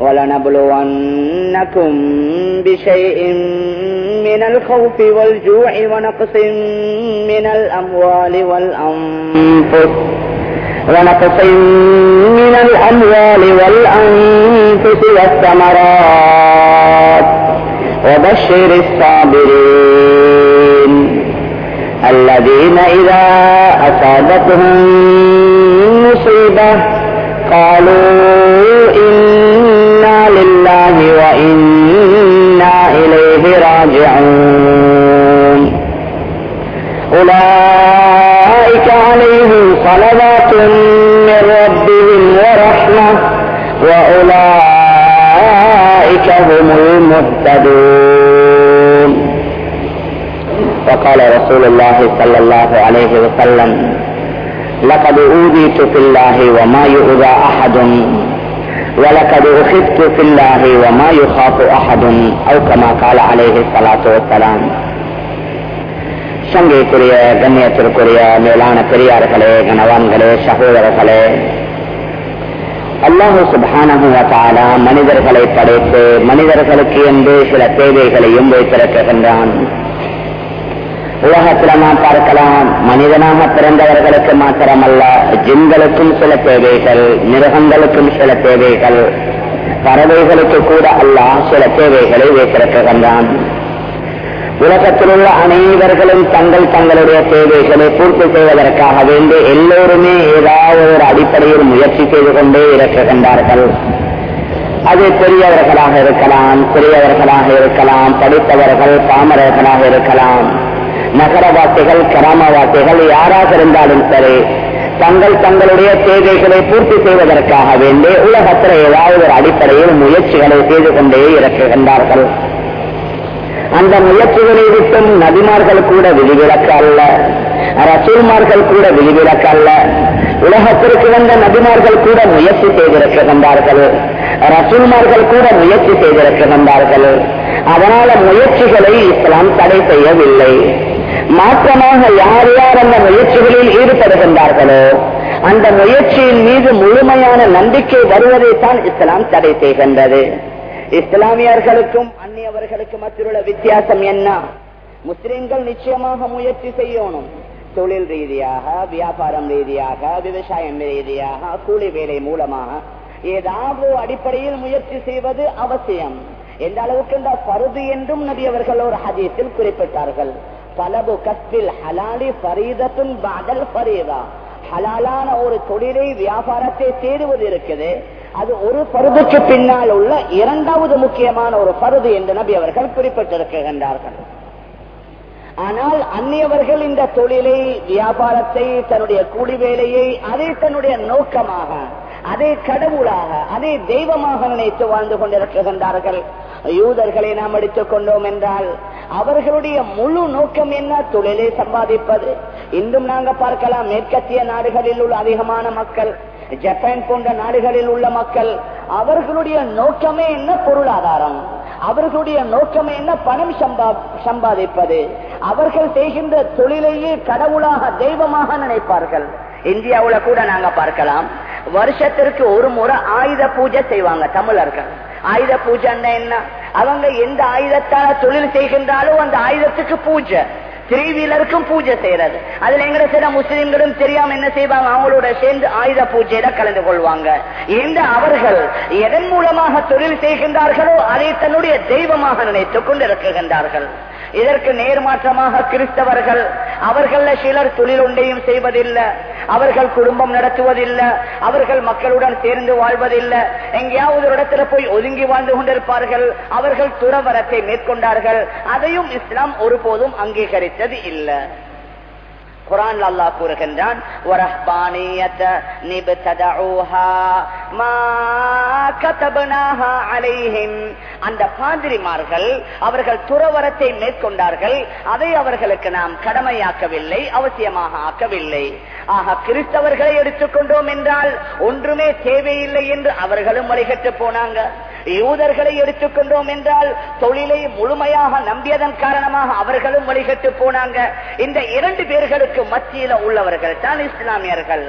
ولنبلونكم بشيء من الخوف والجوع ونقص من الأموال والأنفس. ونقص من الأموال والأنفس والثمرات. وبشر الصابرين. الذين إذا أصابتهم مصيبة قالوا إنا لله وإنا إليه راجعون. أولئك عليهم صلوات من ربهم ورحمة وأولئك هم المهتدون. وقال رسول الله صلى الله عليه وسلم لقد أوذيت في الله وما يؤذى أحد ولقد أخذت في الله وما يخاف أحد أو كما قال عليه الصلاة والسلام சங்கைக்குரிய கண்ணியத்திற்குரிய மேலான பெரியார்களே கணவான்களே சகோதரர்களே அல்லாஹு சுபானகுவத்தால மனிதர்களை படைத்து மனிதர்களுக்கு என்று சில தேவைகளையும் வைத்திருக்கின்றான் உலகத்துல நாம் பார்க்கலாம் மனிதனாக பிறந்தவர்களுக்கு மாத்திரமல்ல ஜின்களுக்கும் சில தேவைகள் மிருகங்களுக்கும் சில தேவைகள் பறவைகளுக்கு கூட அல்ல சில தேவைகளை வைத்திருக்கின்றான். உலகத்தில் உள்ள அனைவர்களும் தங்கள் தங்களுடைய தேவைகளை பூர்த்தி செய்வதற்காக வேண்டி எல்லோருமே ஏதாவது ஒரு அடிப்படையில் முயற்சி செய்து கொண்டே இருக்கின்றார்கள். அது பெரியவர்களாக இருக்கலாம் சிறியவர்களாக இருக்கலாம் படித்தவர்கள் பாமரர்களாக இருக்கலாம். நகரவாசிகள் கிராமவாசிகள் யாராக இருந்தாலும் சரி தங்கள் தங்களுடைய தேவைகளை பூர்த்தி செய்வதற்காக வேண்டி உலகத்தில் ஏதாவது ஒரு அடிப்படையில் முயற்சிகளை செய்து கொண்டே இருக்கின்றார்கள் அந்த முயற்சிகளை விட்டும் நபிமார்கள் கூட விதிவிலக்கு அல்ல ரசூல்மார்கள் கூட விதிவிலக்கு அல்ல உலகத்திற்கு வந்த நபிமார்கள் கூட முயற்சி செய்திருக்கின்றார்கள். ரசூல்மார்கள் கூட முயற்சி செய்திருக்கின்றார்கள். அதனால முயற்சிகளை இஸ்லாம் தடை செய்யவில்லை. மாற்றமாக யார் யார் அந்த முயற்சிகளில் ஈடுபடுகின்றார்களோ அந்த முயற்சியின் மீது முழுமையான நம்பிக்கை வருவதைத்தான் இஸ்லாம் தடை செய்கின்றது. இஸ்லாமியர்களுக்கும் அந்நியவர்களுக்கும் மத்தியுள்ள வித்தியாசம் என்ன? முஸ்லிம்கள் நிச்சயமாக முயற்சி செய்யணும். தொழில் ரீதியாக வியாபாரம் ரீதியாக விவசாயம் ரீதியாக கூலி வேலை மூலமாக ஏதாவது அடிப்படையில் முயற்சி செய்வது அவசியம். எந்த அளவுக்கு இந்த பருது என்றும் நபி அவர்கள் ஒரு ஹதீஸில் குறிப்பிட்டார்கள். தலபு கஸ்பில் ஹலாலி பரீதத்துன் பாதல் பரீதா ஹலாலான ஒரு தொழிலை வியாபாரத்தை தேடுவது இருக்குது அது ஒரு பருதுக்கு பின்னால் உள்ள இரண்டாவது முக்கியமான ஒரு பருது என்று நபி அவர்கள் குறிப்பிட்டிருக்கின்றார்கள் ஆனால் அந்நியவர்கள் இந்த தொழிலை வியாபாரத்தை தன்னுடைய கூலி வேலையை அதை தன்னுடைய நோக்கமாக அதை கடவுளாக அதை தெய்வமாக நினைத்து வாழ்ந்து கொண்டிருக்கின்றார்கள் யூதர்களை நாம் எடுத்துக் கொண்டோம் என்றால் அவர்களுடைய முழு நோக்கம் என்ன? தொழிலை சம்பாதிப்பது. இன்றும் நாங்க பார்க்கலாம் மேற்கத்திய நாடுகளில் உள்ள அதிகமான மக்கள் ஜப்பான் போன்ற நாடுகளில் உள்ள மக்கள் அவர்களுடைய நோக்கமே என்ன? பொருளாதாரம். அவர்களுடைய நோக்கம் என்ன? பணம் சம்பாதிப்பது. அவர்கள் செய்கின்ற தொழிலையே கடவுளாக தெய்வமாக நினைப்பார்கள். இந்தியாவுல கூட நாங்க பார்க்கலாம். வருஷத்திற்கு ஒரு முறை ஆயுத பூஜை செய்வாங்க தமிழர்கள். ஆயுத பூஜை என்ன? அவங்க எந்த ஆயுதத்தால தொழில் செய்கின்றாலோ அந்த ஆயுதத்துக்கு பூஜை. த்ரீ வீலருக்கும் பூஜை செய்யறது. அதுல எங்கட சில முஸ்லிம்களும் தெரியாம என்ன செய்வாங்க? அவங்களோட சேர்ந்து ஆயுத பூஜையில கலந்து கொள்வாங்க. எந்த அவர்கள் எதன் மூலமாக தொழில் செய்கின்றார்களோ அதை தன்னுடைய தெய்வமாக நினைத்துக் கொண்டிருக்கின்றார்கள். இதற்கு நேர்மாற்றமாக கிறிஸ்தவர்கள் அவர்கள் சிலர் தொழில் ஒன்றையும் செய்வதில்லை அவர்கள் குடும்பம் நடத்துவதில்லை அவர்கள் மக்களுடன் சேர்ந்து வாழ்வதில்லை. எங்கேயாவது ஒரு இடத்துல போய் ஒதுங்கி வாழ்ந்து கொண்டிருப்பார்கள் அவர்கள் துறவரத்தை மேற்கொண்டார்கள். அதையும் இஸ்லாம் ஒருபோதும் அங்கீகரித்தது இல்லை. குரான் அல்லா கூறுகின்றான் அந்த பாதிரிமார்கள் அவர்கள் துறவரத்தை மேற்கொண்டார்கள் அதை அவர்களுக்கு நாம் கடமையாக்கவில்லை அவசியமாக ஆக்கவில்லை. ஆக கிறிஸ்தவர்களை எடுத்துக்கொண்டோம் என்றால் ஒன்றுமே தேவையில்லை என்று அவர்களும் வழிகட்டு போனாங்க. யூதர்களை எடுத்துக்கொண்டோம் என்றால் தொழிலை முழுமையாக நம்பியதன் காரணமாக அவர்களும் வழிகட்டு போனாங்க. இந்த இரண்டு பேர்களுக்கு மத்தியில உள்ளவர்கள் தான் இஸ்லாமியர்கள்.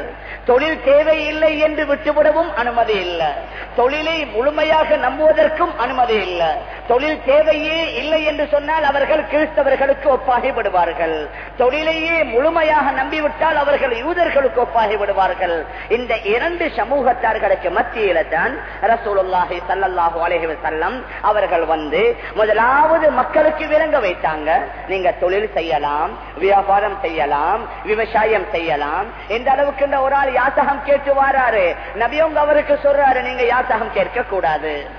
தொழில் தேவையில்லை என்று விட்டுவிடவும் அனுமதி இல்லை. தொழிலை முழுமையாக நம்புவதற்கும் அனுமதி இல்லை. தொழில் தேவையே இல்லை என்று சொன்னால் அவர்கள் கிறிஸ்தவர்களுக்கு ஒப்பாகி விடுவார்கள். தொழிலையே முழுமையாக நம்பிவிட்டால் அவர்கள் யூதர்களுக்கு ஒப்பாகி விடுவார்கள். இந்த இரண்டு சமூகத்தார்களுக்கு மத்தியில தான் ரசூலுல்லாஹி சல்லல்லாஹு அவர்கள் வந்து முதலாவது மக்களுக்கு விளங்க வைத்தாங்க. நீங்க தொழில் செய்யலாம் வியாபாரம் செய்யலாம் விவசாயம் செய்யலாம். எந்த அளவுக்கு இந்த ஒரு ஆள் யாசகம் கேட்டு வாராரு. நபியவங்க அவருக்கு சொல்றாரு நீங்க யாசகம் கேட்க கூடாது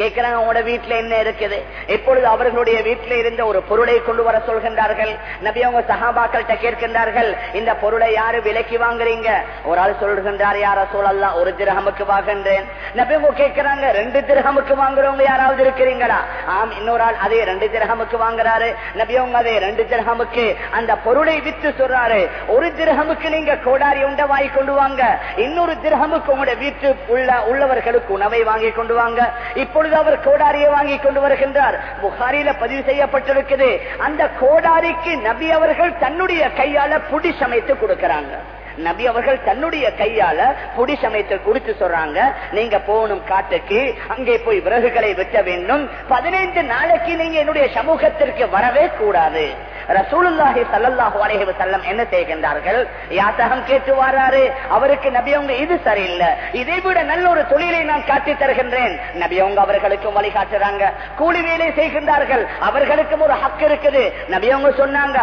கேட்கிறாங்க உங்களோட வீட்டுல என்ன இருக்குது? எப்பொழுது அவர்களுடைய வீட்டில இருந்த ஒரு பொருளை கொண்டு வர சொல்கின்றார்கள்? நபி அவங்க சகாபாக்கள்கிட்ட கேட்கின்றார்கள் இந்த பொருளை யாரு விலைக்கு வாங்குறீங்க? ஒரு ஆள் சொல்கின்றார் யார சூழல்லாம் ஒரு திரகமுக்கு வாங்குன்றேன் நபி அவங்க கேட்கிறாங்க ரெண்டு திரகமுக்கு வாங்குறவங்க யாராவது இருக்கிறீங்களா? ஆம் இன்னொரு ஆள் அதே ரெண்டு திரகமுக்கு வாங்குறாரு. நபி அவங்க அதே ரெண்டு திரகமுக்கு அந்த பொருளை வித்து சொல்றாரு. ஒரு திரகமுக்கு நீங்க கோடாரி உண்ட வாங்கி கொண்டு வாங்க. இன்னொரு திரகமுக்கு உங்களோட வீட்டு உள்ள உள்ளவர்களுக்கு உணவை வாங்கி கொண்டு வாங்க. இப்போ இப்பொழுது அவர் கோடாரியை வாங்கி கொண்டு வருகின்றார். புகாரில பதிவு செய்யப்பட்டிருக்குது. அந்த கோடாரிக்கு நபி அவர்கள் தன்னுடைய கையால புடி சமைத்து கொடுக்கிறாங்க. நபி அவர்கள் தன்னுடைய கையால புடி சமயத்தை குடிச்சு சொல்றாங்க. நீங்க போகணும் காட்டுக்கு அங்கே போய் விறகுகளை வெட்ட வேண்டும். பதினைந்து நாளைக்கு நீங்க என்னுடைய சமூகத்திற்கு வரவே கூடாது. ரசூலுல்லாஹி சல்லல்லாஹு அலைஹி வஸல்லம் என்ன செய்கின்றார்கள்? யாத்தகம் கேட்டு வராரு. அவருக்கு நபி அவங்க இது சரியில்லை. இதை விட நல்ல ஒரு தொழிலை நான் காட்டி தருகின்றேன். நபி அவங்க அவர்களுக்கும் வழிகாட்டுறாங்க. கூலி வேலை செய்கின்றார்கள். அவர்களுக்கும் ஒரு ஹக் இருக்குது. நபி அவங்க சொன்னாங்க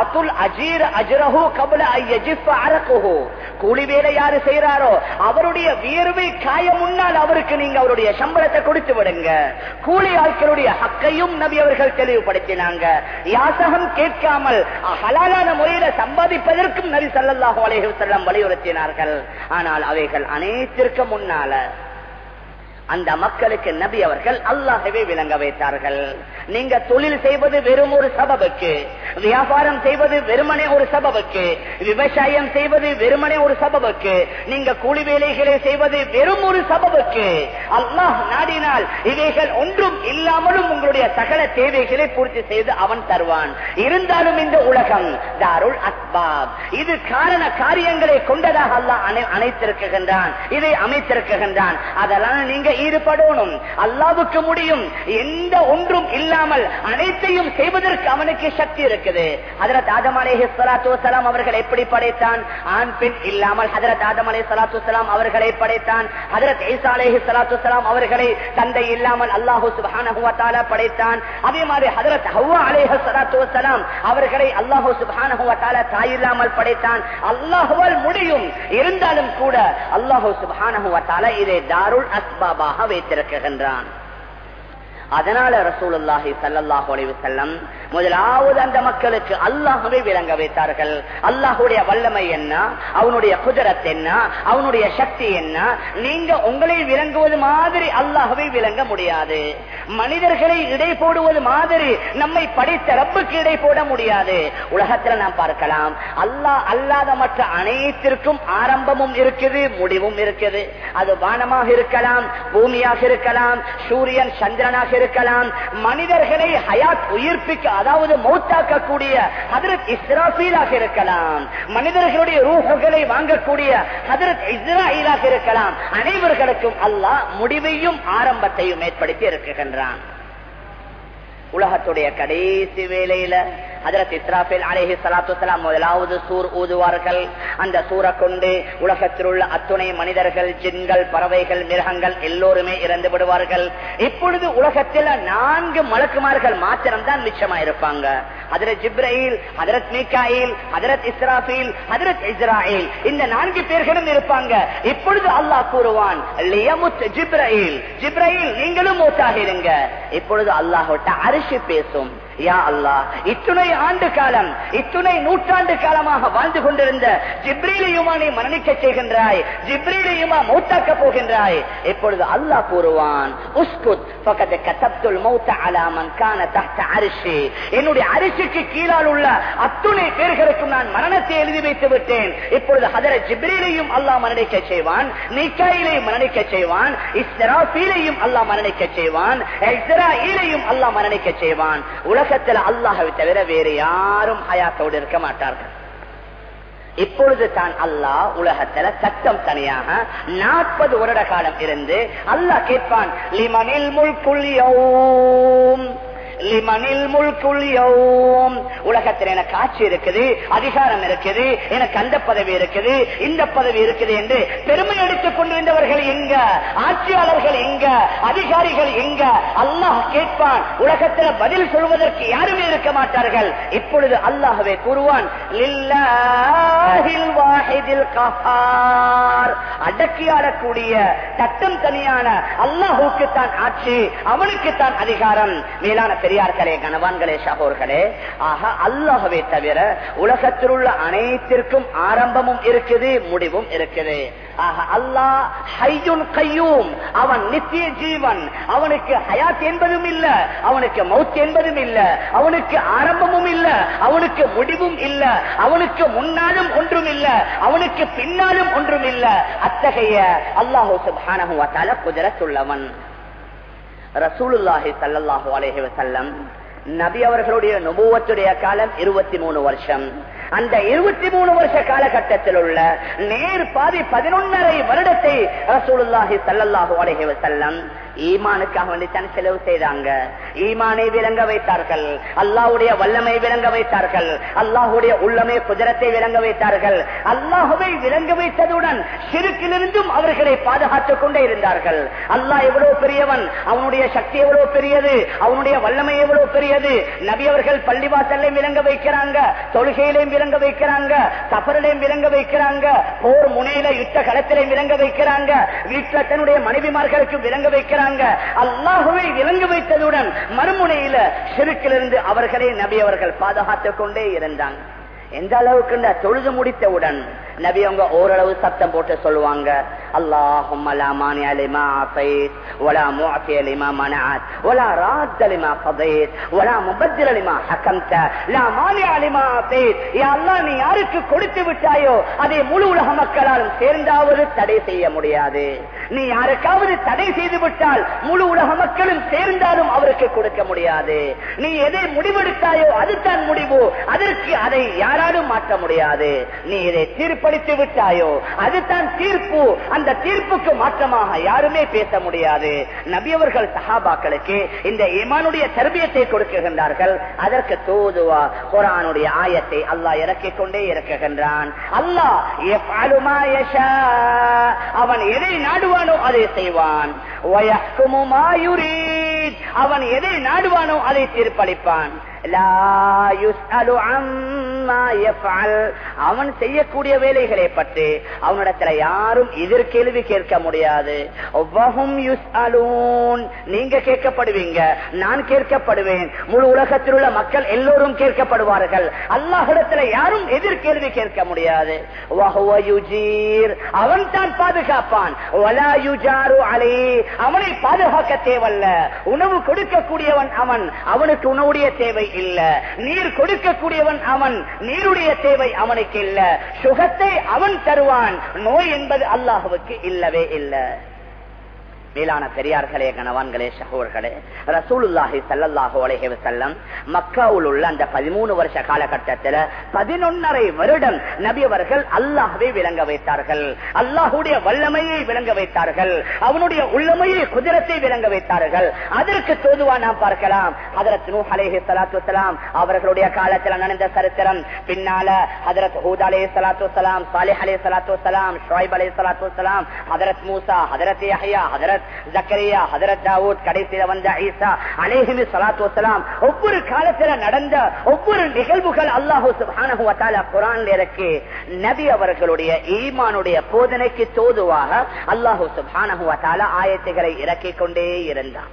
அத்துல் அஜீர் அஜ்ரஹு கபல ஐயஜிஃப் அரகுஹு கூலி வேலை யாரு செய்யறாரோ அவருடைய வியர்வை காய முன்னால் அவருக்கு நீங்க அவருடைய சம்பளத்தை கொடுத்து விடுங்க. கூலி ஆட்களுடைய ஹக்கையும் நபி அவர்கள் தெளிவுபடுத்தினாங்க. யாசகம் கேட்காமல் ஹலாலான முறையில சம்பாதிப்பதற்கும் நபி சல்லாஹு அலைஹி வஸல்லம் வலியுறுத்தினார்கள். ஆனால் அவைகள் அனைத்திற்கு முன்னால அந்த மக்களுக்கு நபி அவர்கள் அல்லாகவே விளங்க வைத்தார்கள். நீங்க தொழில் செய்வது வெறும் ஒரு சபபுக்கு வியாபாரம் செய்வது வெறுமனே ஒரு சபபுக்கு விவசாயம் செய்வது வெறுமனே ஒரு சபபுக்கு நீங்க கூலி வேலைகளை செய்வது வெறும் ஒரு சபபுக்கு. அல்லாஹ் நாடினால் இவைகள் ஒன்றும் இல்லாமலும் உங்களுடைய சகல தேவைகளை பூர்த்தி செய்து அவன் தருவான். இருந்தாலும் இந்த உலகம் தாருல் அஸ்பாப். இது காரண காரியங்களை கொண்டதாக அல்லாஹ் அனை- இதை அமைத்திருக்கின்றான் அதெல்லாம் நீங்க ஈடுபடணும். அல்லாவுக்கு முடியும். எந்த ஒன்றும் இல்லாமல் அனைத்தையும் செய்வதற்கு அவனுக்கு சக்தி இருக்குது. ஹதரத் ஆதம் அலேஹி சலாத்து வசலாம் அவர்கள் எப்படி படைத்தான்? ஆண் பெண் இல்லாமல் ஹதரத் ஆதம் அலே சலாத்து வசலாம் அவர்களை படைத்தான். ஹதரத் ஈசா அலேஹி சலாத்து வசலாம் அவர்களை தந்தை இல்லாமல் அல்லாஹு சுப்ஹானஹு படைத்தான். அதே மாதிரி ஹதரத் ஹவ்வா அலேஹ சலாத்து வஸலாம் அவர்களை அல்லாஹு சுப்ஹானஹு தாய் இல்லாமல் படைத்தான். அல்லாஹுவால் முடியும். இருந்தாலும் கூட அல்லாஹு சுப்ஹானஹு வ தாருள் அஸ்பாபா தாருல் வைத்திருக்கின்றான். அதனால ரசூலுல்லாஹி ஸல்லல்லாஹு அலைஹி செல்லம் முதலாவது அந்த மக்களுக்கு அல்லாஹ்வை விளங்க வைத்தார்கள். அல்லாஹுடைய வல்லமை என்ன? அவனுடைய குதிரத் என்ன? அவனுடைய சக்தி என்ன? நீங்க உங்களை விளங்குவது மாதிரி அல்லாஹுவை விளங்க முடியாது. மனிதர்களை இடை போடுவது மாதிரி நம்மை படித்த ரப்புக்கு இடை போட முடியாது. உலகத்துல நாம் பார்க்கலாம். அல்லாஹ் அல்லாத மற்ற அனைத்திற்கும் ஆரம்பமும் இருக்குது முடிவும் இருக்குது. அது வானமாக இருக்கலாம் பூமியாக இருக்கலாம் சூரியன் சந்திரனாக இருக்கலாம் மனிதர்களை ஹயாத் உயிர்ப்பிக்க அதாவது மௌத்தாக்கக்கூடிய ஹதரத் இஸ்ராஃபீலாக இருக்கலாம். மனிதர்களுடைய ரூஹுகளை வாங்கக்கூடிய ஹதரத் இஸ்ராயிலாக இருக்கலாம். அனைவர்களுக்கும் அல்லாஹ் முடிவையும் ஆரம்பத்தையும் ஏற்படுத்தி இருக்குகின்றான் உலகத்துடைய கடைசி வேலையில அதற்கு இஸ்ராஃபில் அலேஹி சலாத்து வலாம் முதலாவது சூர் ஊதுவார்கள். அந்த சூரை கொண்டு உலகத்தில் உள்ள அத்துணை மனிதர்கள் ஜின்கள் பறவைகள் மிருகங்கள் எல்லோருமே இறந்து விடுவார்கள். இப்பொழுது உலகத்தில் நான்கு மலக்குமார்கள் மாத்திரம்தான் மிச்சமா இருப்பாங்க ஹதரத் ஜிப்ரஹீல் ஹதரத் மீகாயில் ஹதரத் இஸ்ராஃபில் ஹதரத் இஸ்ராயில் இந்த நான்கு பேர்களும் இருப்பாங்க. இப்பொழுது அல்லாஹ் கூறுவான் ஜிப்ரஹில் ஜிப்ரஹில் ஜிப்ரஹீல் நீங்களும் மூத்தாகிருங்க இப்பொழுது அல்லாஹோட்ட அரு वर्षिपेशुम யா அல்லா இத்துணை ஆண்டு காலம் இத்துணை நூற்றாண்டு காலமாக வாழ்ந்து கொண்டிருந்த ஜிப்ரீலையுமா நீ மரணிக்க செய்கின்றாய் ஜிப்ரீலையுமா மௌத்தாக்க போகின்றாய். இப்பொழுது அல்லாஹ் கூறுவான் உஸ்குத் பக்கத்து கத்தப்துல் மௌத்த அலாமன் கான தஹ்த அரிசி என்னுடைய அரிசிக்கு கீழால் உள்ள அத்துணை பேர்களுக்கும் நான் மரணத்தை எழுதி வைத்து விட்டேன். இப்பொழுது ஹதர ஜிப்ரீலையும் அல்லாஹ் மரணிக்க செய்வான் நீக்காயிலையும் மரணிக்க செய்வான் இஸ்ராஃபீலையும் அல்லாஹ் மரணிக்க செய்வான் இஸ்ராஈலையும் அல்லாஹ் மரணிக்க செய்வான். உலக உலகத்தில் அல்லாஹை தவிர வேறு யாரும் ஹயாத்தோடு இருக்க மாட்டார்கள். இப்பொழுது தான் அல்லாஹ் உலகத்துல சட்டம் தனியாக நாற்பது வருட காலம் இருந்து அல்லாஹ் கேட்பான் லிமனில் முல்குல் யௌம். லிமனில் முல்குல் யௌம். உலகத்தில் எனக்கு ஆட்சி இருக்குது அதிகாரம் இருக்குது எனக்கு அந்த பதவி இருக்குது இந்த பதவி இருக்குது என்று பெருமை எடுத்துக் கொண்டிருந்தவர்கள் எங்க? ஆட்சியாளர்கள் எங்க? அதிகாரிகள் எங்க? அல்லாஹ் கேட்பான் உலகத்தில் பதில் சொல்வதற்கு யாருமே இருக்க மாட்டார்கள். இப்பொழுது அல்லாஹவே கூறுவான் அடக்கியாளக்கூடிய தட்டம் தனியான அல்லாஹுக்கு தான் ஆட்சி அவனுக்கு தான் அதிகாரம். மேலான பெரியார்களே கணவான்களே சகோர்களே ஆக அல்லாஹவே தவிர உலகத்தில் உள்ள அனைத்திற்கும் ஆரம்பமும் இருக்குது முடிவும் இருக்குது. ஆக அல்லாஹ் ஹையுன் கையூம் அவன் நித்திய ஜீவன். அவனுக்கு ஹயாத் என்பதும் இல்ல அவனுக்கு மவுத் என்பதும் இல்ல அவனுக்கு ஆரம்பமும் இல்ல அவனுக்கு முடிவும் இல்ல அவனுக்கு முன்னாலும் ஒன்றும் இல்ல அவனுக்கு பின்னாலும் ஒன்றும் இல்ல. அத்தகைய அல்லாஹூ சுபானஹு குதிரத்துள்ளவன். ரசூலுல்லாஹி சல்லாஹூ அலேஹி வசல்லம் நபி அவர்களுடைய நுபுவத்துடைய காலம் இருபத்தி மூணு வருஷம். அந்த இருபத்தி மூணு வருஷ காலகட்டத்தில் உள்ள நேர் பாதி பதினொன்னரை வருடத்தை ரசூலுல்லாஹி சல்லாஹூ அலேஹி வசல்லம் ஈமானுக்காக வேண்டித்தான் செலவு செய்தாங்க. ஈமானை விளங்க வைத்தார்கள். அல்லாஹுடைய வல்லமை விளங்க வைத்தார்கள். அல்லாஹுடைய உள்ளமை குதிரத்தை விளங்க வைத்தார்கள். அல்லாஹுவை விளங்க வைத்ததுடன் சிறுக்கிலிருந்தும் அவர்களை பாதுகாத்துக் கொண்டே இருந்தார்கள். அல்லாஹ் எவ்வளவு பெரியவன்? அவனுடைய சக்தி எவ்வளவு பெரியது? அவனுடைய வல்லமை எவ்வளவு பெரியது? நபி அவர்கள் பள்ளிவாசல்லையும் விளங்க வைக்கிறாங்க தொழுகையிலையும் இறங்க வைக்கிறாங்க சஃபரிலையும் இறங்க வைக்கிறாங்க போர் முனையில யுத்த களத்திலையும் விளங்க வைக்கிறாங்க வீட்டில் தன்னுடைய மனைவிமார்களுக்கு விளங்க வைக்கிறாங்க. அல்லாஹுவை விளங்க வைத்ததுடன் மறுமுனையில சிறுக்கிலிருந்து அவர்களே நபி அவர்கள் பாதுகாத்துக் கொண்டே இருந்தாங்க. எந்த அளவுக்கு தொழுது முடித்தவுடன் நபி அவங்க ஓரளவு சத்தம் போட்டு சொல்லுவாங்க. அல்லாஹும் நீ யாருக்கு கொடுத்து விட்டாயோ அதை முழு உலக மக்களாலும் சேர்ந்தாவது தடை செய்ய முடியாது. நீ யாருக்காவது தடை செய்து விட்டால் முழு உலக மக்களும் சேர்ந்தாலும் அவருக்கு கொடுக்க முடியாது. நீ எதை முடிவெடுத்தாயோ அதுதான் முடிவு. அதற்கு அதை யாராலும் மாற்ற முடியாது. நீ இதை தீர்ப்பளித்து விட்டாயோ? அதுதான் தீர்ப்பு. அந்த தீர்ப்புக்கு மாற்றமாக யாருமே பேச முடியாது. நபியவர்கள் சஹாபாக்களுக்கு இந்த இமானுடைய தர்பியத்தை கொடுக்குகின்றார்கள் அதற்கு தோதுவா குரானுடைய ஆயத்தை அல்லாஹ் இறக்கிக் கொண்டே இறக்குகின்றான். அல்லாஹ் அவன் எதை நாடுவானோ அதை செய்வான். அவன் எதை நாடுவானோ அதை தீர்ப்பளிப்பான். அவன் செய்யக்கூடிய வேலைகளை பற்றி அவனிடத்துல யாரும் எதிர்கேள்வி கேட்க முடியாது. நீங்க கேட்கப்படுவீங்க நான் கேட்கப்படுவேன். முழு உலகத்தில் உள்ள மக்கள் எல்லோரும் கேட்கப்படுவார்கள். அல்லாஹிடத்துல யாரும் எதிர்கேள்வி கேட்க முடியாது. அவன் தான் பாதுகாப்பான். அவனை பாதுகாக்க தேவல்ல. உணவு கொடுக்கக்கூடியவன் அவன். அவனுக்கு உணவுடைய தேவை இல்ல. நீர் கொடுக்கக்கூடியவன் அவன். நீருடைய தேவை அவனுக்கு இல்ல. சுகத்தை அவன் தருவான். நோய் என்பது அல்லாஹுவுக்கு இல்லவே இல்லை. மேலான பெரியார்களே கணவான்களே சகோர்களே ரசூலுல்லாஹி சல்லல்லாஹு அலைஹி செல்லம் மக்காவில் உள்ள அந்த பதிமூணு வருஷ காலகட்டத்தில் பதினொன்னரை வருடம் நபியவர்கள் அவர்கள் விளங்க வைத்தார்கள். அல்லாஹுடைய வல்லமையை விளங்க வைத்தார்கள். அவனுடைய உள்ளமையை குதிரத்தை விளங்க வைத்தார்கள். அதற்கு தோதுவா நாம் பார்க்கலாம். அதரத் நூ அலேஹி சலாத்து வஸலாம் அவர்களுடைய காலத்தில் நடந்த சரித்திரம். பின்னால ஹதரத் ஹூத் அலே சலாத்து வஸலாம் சாலிஹ் அலே சலாத்து வஸலாம் ஷுவைப் அலே சலாத்து வஸலாம் ஹதரத் மூசா ஹதரத் யஹ்யா ஹதரத் ஜக்கரியா ஹதரத் தாவூத் கடைசியில வந்த ஐசா அலேஹிமி சலாத்து வசலாம் ஒவ்வொரு காலத்துல நடந்த ஒவ்வொரு நிகழ்வுகள் அல்லாஹூ சுப்ஹானஹு வ இருக்கு. நபி அவர்களுடைய ஈமானுடைய போதனைக்கு தோதுவாக அல்லாஹூ சுபானு வ ஆயத்துகளை இறக்கிக் கொண்டே இருந்தான்.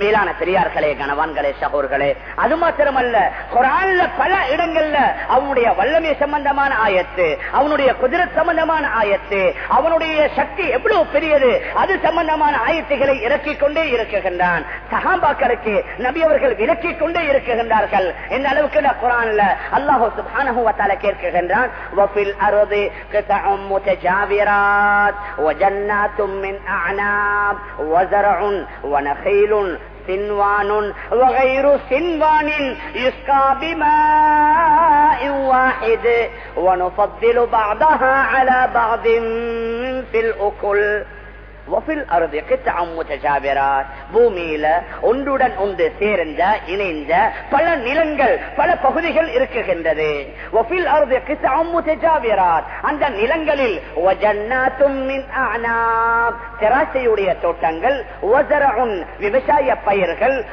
மேலான பெரியார்களே கணவான்களே சகோர்களே அது மாத்திரமல்ல குரான்ல பல இடங்கள்ல அவனுடைய வல்லமை சம்பந்தமான ஆயத்து அவனுடைய குதிரத் சம்பந்தமான ஆயத்து அவனுடைய சக்தி எவ்வளவு பெரியது அது சம்பந்தமான ஆயத்துகளை இறக்கிக் கொண்டே இருக்குகின்றான் சகாபாக்களுக்கு நபி அவர்கள் விலக்கிக் கொண்டே இருக்குகின்றார்கள் இந்த அளவுக்கு இந்த குரான்ல அல்லாஹு சுப்ஹானஹு வ தஆலா கேட்கின்றான் வஃபில் அர்தி கிதஉம் முத்தஜாவிராத் وجنات من أعناب وزرع ونخيل سنوان وغير سنوان يسقى بماء واحد ونفضل بعضها على بعض في الأكل. பூமியில ஒன்றுடன் ஒன்று சேர்ந்த இணைந்த பல நிலங்கள் பல பகுதிகள் இருக்குகின்றது. அந்த நிலங்களில் திராட்சையுடைய தோட்டங்கள் விவசாய பயிர்கள்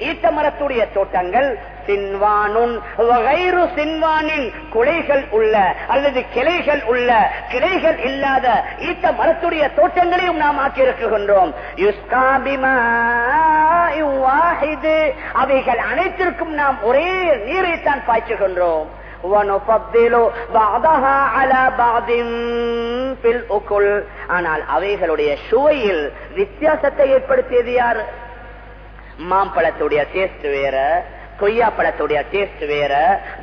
ஈட்டமரத்துடைய தோட்டங்கள் சின்வானுன் வகைரு சின்வானின் குலைகள் உள்ள அல்லது கிளைகள் உள்ள கிளைகள் இல்லாத ஈட்ட மரத்துடைய தோட்டங்களையும் நாம் ஆக்கியிருக்கின்றோம். அவைகள் அனைத்திற்கும் நாம் ஒரே நீரைத்தான் பாய்ச்சுகின்றோம். ஆனால் அவைகளுடைய சுவையில் வித்தியாசத்தை ஏற்படுத்தியது யார்? மாம்பழத்துடைய டேஸ்ட் வேற. கொய்யா பழத்துடைய டேஸ்ட் வேற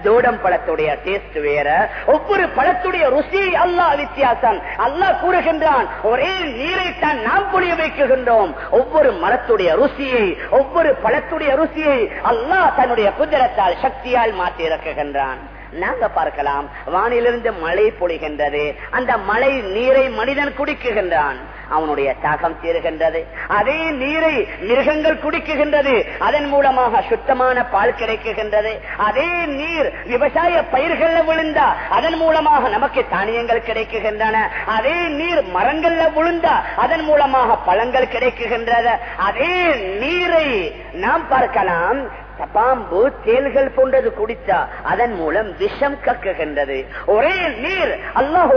தோடம் பழத்துடைய டேஸ்ட் வேற. ஒவ்வொரு பழத்துடைய ருசி அல்லா வித்தியாசம். அல்லா கூறுகின்றான் ஒரே நீரை தான் நாம் புரிய வைக்குகின்றோம். ஒவ்வொரு மரத்துடைய ருசியை ஒவ்வொரு பழத்துடைய ருசியை அல்லா தன்னுடைய குதிரத்தால் சக்தியால் மாற்றி இறக்குகின்றான் நாங்க பார்க்கலாம். வானிலிருந்து மழை பொழிகின்றது. அந்த மழை நீரை மனிதன் குடிக்குகின்றான். அவனுடைய தாகம் தீருகின்றது. அதே நீரை மிருகங்கள் குடிக்குகின்றது. அதன் மூலமாக சுத்தமான பால் கிடைக்குகின்றது. அதே நீர் விவசாய பயிர்கள்ல விழுந்தா அதன் மூலமாக நமக்கு தானியங்கள் கிடைக்குகின்றன. அதே நீர் மரங்கள்ல விழுந்தா அதன் மூலமாக பழங்கள் கிடைக்குகின்றன அதே நீரை நாம் பார்க்கலாம். பாம்பு தேல்கள் போன்றது குடித்தா அதன் மூலம் விஷம் கக்குகின்றது ஒரே நீர் அல்லாஹூ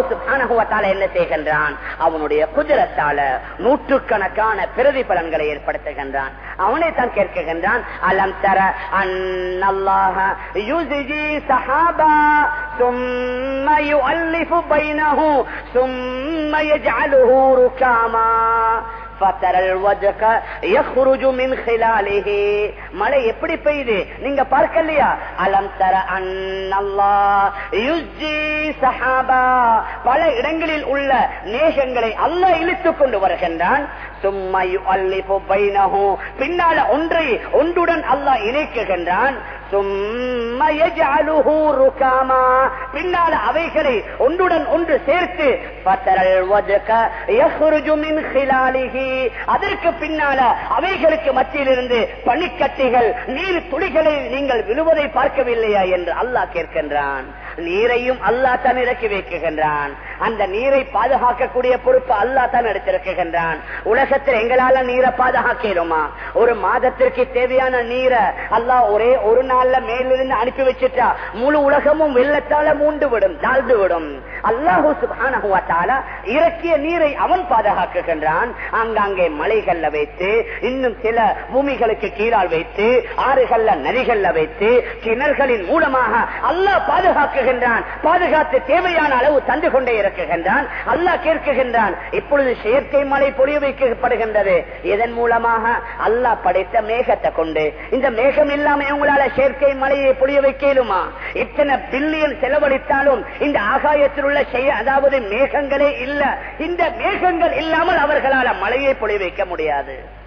என்ன செய்கின்றான் அவனுடைய குதிரத்தால நூற்றுக்கணக்கான பிரதி பலன்களை ஏற்படுத்துகின்றான் அவனை தான் கேட்கின்றான் அலம் தர அந்நல்லாக யுசிஜி சஹாபா ثم يؤلف بينه ثم يجعله ركاما மழை எப்படி பெய்யுது? நீங்க பார்க்கலையா அலம் தர அண்ணல்லா பல இடங்களில் உள்ள நேசங்களை அல்ல இழுத்துக் கொண்டு வருகின்றான். பின்னால ஒன்றை ஒன்றுடன் அல்லாஹ் இணைக்குகின்றான். பின்னால அவைகளை ஒன்றுடன் ஒன்று சேர்த்து அதற்கு பின்னால அவைகளுக்கு மத்தியிலிருந்து பனிக்கட்டிகள் நீர் துளிகளை நீங்கள் விழுவதை பார்க்கவில்லையா என்று அல்லாஹ் கேட்கின்றான். நீரையும் அல்லாஹ் தான் இறக்கி வைக்குகின்றான். அந்த நீரை பாதுகாக்கக்கூடிய பொறுப்பு அல்லா தான் எடுத்திருக்கின்றான். உலகத்தில் எங்களால நீரை பாதுகாக்கிறோமா ஒரு மாதத்திற்கு தேவையான நீரை அல்லா ஒரே ஒரு நாள்ல மேலிருந்து அனுப்பி வச்சுட்டா முழு உலகமும் வெள்ளத்தால மூண்டு விடும் தாழ்ந்து விடும் அல்லாஹூ சுபான இறக்கிய நீரை அவன் பாதுகாக்குகின்றான். அங்காங்கே மலைகள்ல வைத்து இன்னும் சில பூமிகளுக்கு கீழால் வைத்து ஆறுகள்ல நதிகள்ல வைத்து கிணறுகளின் மூலமாக அல்லாஹ் பாதுகாக்குகின்றான். பாதுகாத்து தேவையான அளவு தந்து கொண்டே கேட்கின்றான் அல்லாஹ் கேட்கின்றான் இப்பொழுது செயற்கை மழை பொழிய வைக்கப்படுகின்றது. இதன் மூலமாக? அல்லாஹ் படைத்த மேகத்தை கொண்டு. இந்த மேகம் இல்லாம உங்களால செயற்கை மழையை பொழிய வைக்கலுமா? இத்தனை பில்லியன் செலவழித்தாலும் இந்த ஆகாயத்தில் உள்ள செய்ய அதாவது மேகங்களே இல்ல. இந்த மேகங்கள் இல்லாமல் அவர்களால மழையை பொழிய வைக்க முடியாது.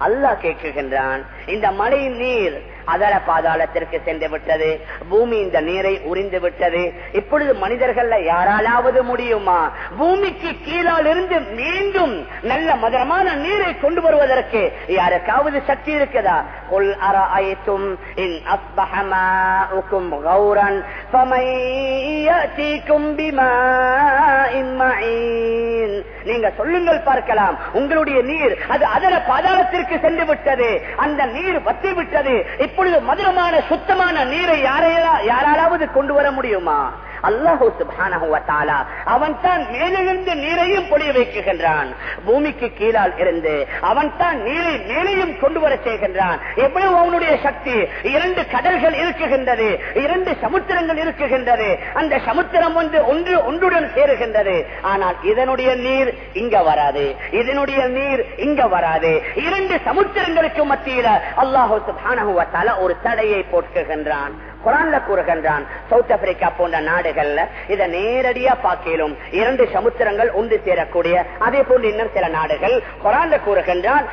அல்லாஹ் கேட்கின்றான் இந்த மழை நீர் அதர பாதாளத்திற்கு சென்று விட்டது பூமி இந்த நீரை உறிந்து விட்டது இப்பொழுது மனிதர்கள்ல யாராலாவது முடியுமா பூமிக்கு கீழால் இருந்து மீண்டும் நல்ல மதுரமான நீரை கொண்டு வருவதற்கு யாருக்காவது சக்தி இருக்குதா قل أرأيتم إن أصبح ماؤكم غورا فمن يأتيكم بماء معين நீங்க சொல்லுங்கள் பார்க்கலாம் உங்களுடைய நீர் அது அதர பாதாளத்திற்கு சென்று விட்டது அந்த நீர் வத்தி விட்டது இப்பொழுது மதுரமான சுத்தமான நீரை யாரையா யாராலாவது கொண்டு வர முடியுமா? அல்லாஹூ சுபானா அவன் தான் மேலிருந்து நீரையும் பொழிய வைக்குகின்றான். பூமிக்கு கீழால் இருந்து அவன் தான் நீரை மேலையும் கொண்டு வர செய்கின்றான். எவ்வளவு அவனுடைய சக்தி? இரண்டு கடல்கள் இருக்குகின்றது. இரண்டு சமுத்திரங்கள் இருக்குகின்றது. அந்த சமுத்திரம் வந்து ஒன்று ஒன்றுடன் சேருகின்றது. ஆனால் இதனுடைய நீர் இங்க வராது. இதனுடைய நீர் இங்க வராது. இரண்டு சமுத்திரங்களுக்கு மத்தியில அல்லாஹு சுபானா ஒரு தடையை போட்டுகின்றான். குரான்ல கூறுகின்றான் சவுத் ஆப்பிரிக்கா போன்ற நாடுகள்ல இதை நேரடியா பார்க்கலும் இரண்டு சமுத்திரங்கள் ஒன்று சேரக்கூடிய அதே போன்று இன்னும் சில நாடுகள் குரான்ல கூறுகின்றான்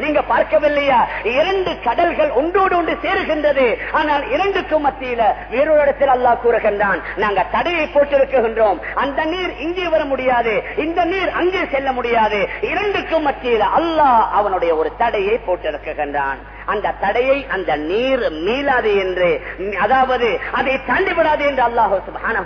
நீங்க பார்க்கவில்லையா? இரண்டு கடல்கள் ஒன்றோடு ஒன்று சேருகின்றது ஆனால் இரண்டுக்கும் மத்தியில வேறொரு இடத்தில் அல்லாஹ் கூறுகின்றான் நாங்க தடையை போட்டிருக்கின்றோம் அந்த நீர் இங்கே வர முடியாது இந்த நீர் அங்கே செல்ல முடியாது. இரண்டுக்கும் மத்தியில் அல்லாஹ் அவனுடைய ஒரு தடையை போட்டிருக்கின்றான். அந்த தடையை அந்த நீர் மீளாது என்று அதாவது அதை தாண்டிவிடாது என்று அல்லாஹு சுபான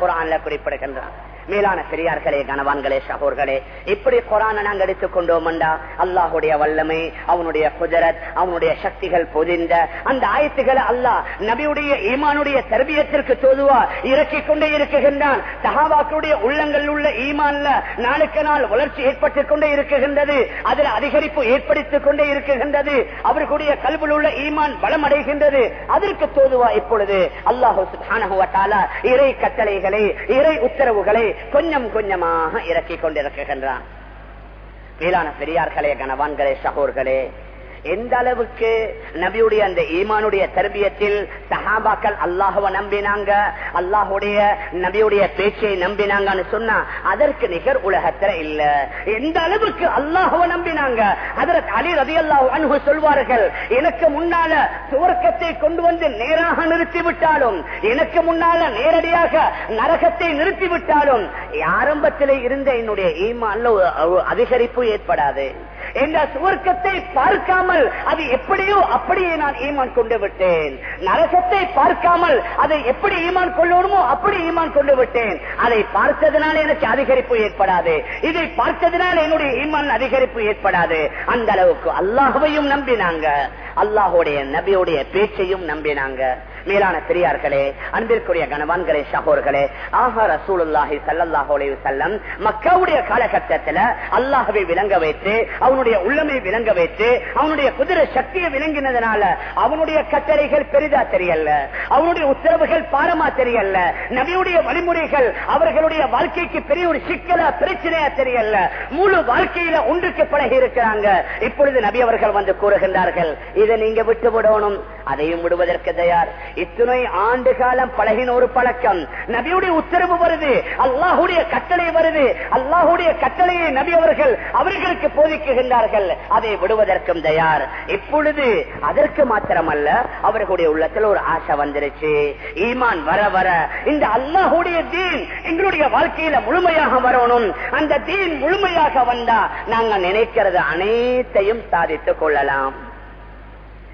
குரான்ல குறிப்பிடுகின்றான். மேலான பெரியார்களே கனவான்களே சகோர்களே இப்படி கொரான நாங்க எடுத்துக் கொண்டோம்டா அல்லாஹுடைய வல்லமை அவனுடைய குஜரத் அவனுடைய சக்திகள் பொதிந்த அந்த ஆயத்துக்களை அல்லாஹ் நபியுடைய ஈமானுடைய தர்பியத்திற்கு தோதுவா இறக்கி கொண்டே இருக்குகின்றான். சஹாபாக்களுடைய உள்ளங்கள் உள்ள ஈமான்ல நாளுக்கு நாள் வளர்ச்சி ஏற்பட்டுக் கொண்டே இருக்குகின்றது. அதில் அதிகரிப்பு ஏற்படுத்திக் கொண்டே இருக்குகின்றது. அவர்களுடைய கல்வியில் உள்ள ஈமான் பலமடைகின்றது. அதற்கு தோதுவா இப்பொழுது அல்லாஹு இறை கட்டளைகளை இறை உத்தரவுகளை கொஞ்சம் கொஞ்சமாக இறக்கிக் கொண்டிருக்கின்றான். மேலான பெரியார்களே கணவான்களே சகோர்களே எந்த அளவுக்கு நபியுடைய அந்த ஈமானுடைய தர்பியத்தில் சஹாபாக்கள் அல்லாஹுவ நம்பினாங்க அல்லாஹுடைய நபியுடைய பேச்சை நம்பினாங்கன்னு சொன்னா அதற்கு நிகர் உலகத்துல இல்ல. எந்த அளவுக்கு அல்லாஹுவ நம்பினாங்க? அதற்கு அலி ரவி அல்லாஹ் அணுகு சொல்வார்கள் எனக்கு முன்னால சுவர்க்கத்தை கொண்டு வந்து நேராக நிறுத்தி விட்டாலும் எனக்கு முன்னால நேரடியாக நரகத்தை நிறுத்தி விட்டாலும் ஆரம்பத்தில் இருந்த என்னுடைய ஈமான்ல அதிகரிப்பு ஏற்படாது. என்ற சுவர்க்கத்தை பார்க்காம பார்க்காமல் அது எப்படியோ அப்படியே நான் ஈமான் கொண்டு விட்டேன். நரசத்தை பார்க்காமல் அதை எப்படி ஈமான் கொள்ளணுமோ அப்படி ஈமான் கொண்டு விட்டேன். அதை பார்த்ததுனால எனக்கு அதிகரிப்பு ஏற்படாது. இதை பார்த்ததுனால என்னுடைய ஈமான் அதிகரிப்பு ஏற்படாது. அந்த அளவுக்கு அல்லாஹுவையும் நம்பினாங்க. அல்லாஹுடைய நபியுடைய பேச்சையும் நம்பினாங்க. மேலான பெரியார்களே அன்பிற்குரிய கணவான்களே சகோர்களே ஆஹா ரசூலுல்லாஹி சல்லாஹு செல்லம் மக்காவுடைய காலகட்டத்தில் அல்லாஹவை விளங்க வைத்து அவனுடைய உள்ளமை விளங்க வைத்து அவனுடைய குதிரை சக்தியை விளங்கினதுனால அவனுடைய கட்டளைகள் பெரிதா தெரியல அவனுடைய உத்தரவுகள் பாரமா தெரியல நபியுடைய வழிமுறைகள் அவர்களுடைய வாழ்க்கைக்கு பெரிய ஒரு சிக்கலா பிரச்சனையா தெரியல முழு வாழ்க்கையில ஒன்றுக்கு பழகி இருக்கிறாங்க. இப்பொழுது நபி அவர்கள் வந்து கூறுகின்றார்கள் இதை நீங்க விட்டு விடணும் அதையும் விடுவதற்கு தயார். இத்தனை ஆண்டு காலம் பழகின ஒரு பழக்கம். நபியுடைய உத்தரவு வருது அல்லாஹுடைய கட்டளை வருது அல்லாஹுடைய கட்டளையை நபி அவர்கள் அவர்களுக்கு போதிக்குகின்றார்கள். அதை விடுவதற்கும் தயார். இப்பொழுது அதற்கு மாத்திரமல்ல அவர்களுடைய உள்ளத்தில் ஒரு ஆசை வந்துருச்சு. ஈமான் வர வர இந்த அல்லாஹுடைய தீன் எங்களுடைய வாழ்க்கையில முழுமையாக வரணும். அந்த தீன் முழுமையாக வந்தா நாங்க நினைக்கிறது அனைத்தையும் சாதித்துக் கொள்ளலாம்.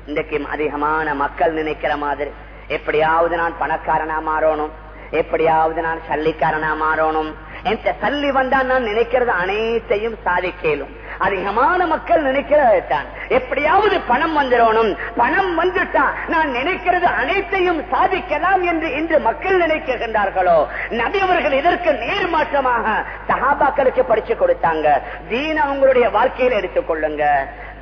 இன்றைக்கும் அதிகமான மக்கள் நினைக்கிற மாதிரி. எப்படியாவது நான் பணக்காரனா மாறணும். எப்படியாவது நான் சல்லிக்காரனா மாறணும். எந்த சல்லி வந்தா நான் நினைக்கிறது அனைத்தையும் சாதிக்கலும். அதிகமான மக்கள் நினைக்கிறது தான். எப்படியாவது பணம் வந்துடணும். பணம் வந்துட்டா நான் நினைக்கிறது அனைத்தையும் சாதிக்கலாம் என்று இன்று மக்கள் நினைக்கின்றார்களோ? நபி அவர்கள் இதற்கு நேர்மாற்றமாக சஹாபாக்களுக்கு படிச்சு கொடுத்தாங்க. தீன அவங்களுடைய எடுத்துக் எடுத்துக்கொள்ளுங்க.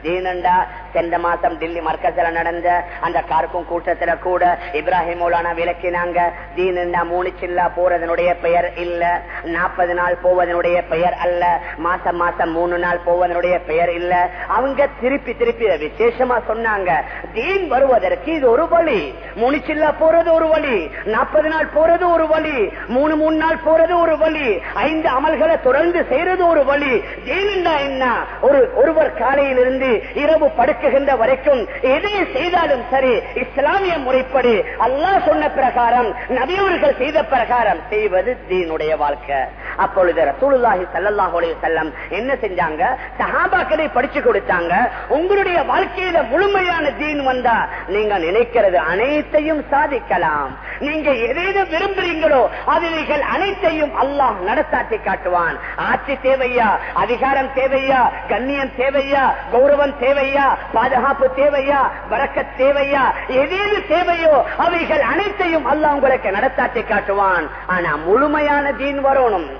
தீனண்டா சென்ற மாசம் டில்லி மர்க்கத்துல நடந்த அந்த கார்க்கும் கூட்டத்துல கூட இப்ராஹிம் மௌலானா விளக்கினாங்க தீனா மூணு சில்லா போறதனுடைய பெயர் இல்ல நாற்பது நாள் போவதனுடைய பெயர் அல்ல மாசம் மாசம் மூணு நாள் போவதனுடைய பெயர் இல்ல. அவங்க திருப்பி திருப்பி விசேஷமா சொன்னாங்க. தீன் வருவதற்கு இது ஒரு வழி. மூணு சில்லா போறது ஒரு வழி. நாற்பது நாள் போறது ஒரு வழி. மூணு மூணு நாள் போறது ஒரு வழி. ஐந்து அமல்களை தொடர்ந்து செய்யறது ஒரு வழி. தீனண்டா என்ன? ஒரு ஒருவர் காலையிலிருந்து இரவு படுக்க படுக்குகின்ற வரைக்கும் எதை செய்தாலும் சரி இஸ்லாமிய முறைப்படி அல்லாஹ் சொன்ன பிரகாரம் நபியவர்கள் செய்த பிரகாரம் செய்வது தீனுடைய வாழ்க்கை. அப்பொழுது ரசூலுல்லாஹி சல்லாஹ் செல்லம் என்ன செஞ்சாங்க? சஹாபாக்களை படிச்சு கொடுத்தாங்க. உங்களுடைய வாழ்க்கையில முழுமையான தீன் வந்தா நீங்க நினைக்கிறது அனைத்தையும் சாதிக்கலாம். நீங்க எதேது விரும்புறீங்களோ அதில் அனைத்தையும் அல்லாஹ் நடத்தாட்டி காட்டுவான். ஆட்சி தேவையா? அதிகாரம் தேவையா? கண்ணியம் தேவையா? கௌரவம் தேவையா? பாதுகாப்பு தேவையா? வரக்க தேவையா? எதேது தேவையோ? அவைகள் அனைத்தையும் அல்லா உங்களுக்கு நடத்தாட்டி காட்டுவான். ஆனா முழுமையான தீன் வரணும்.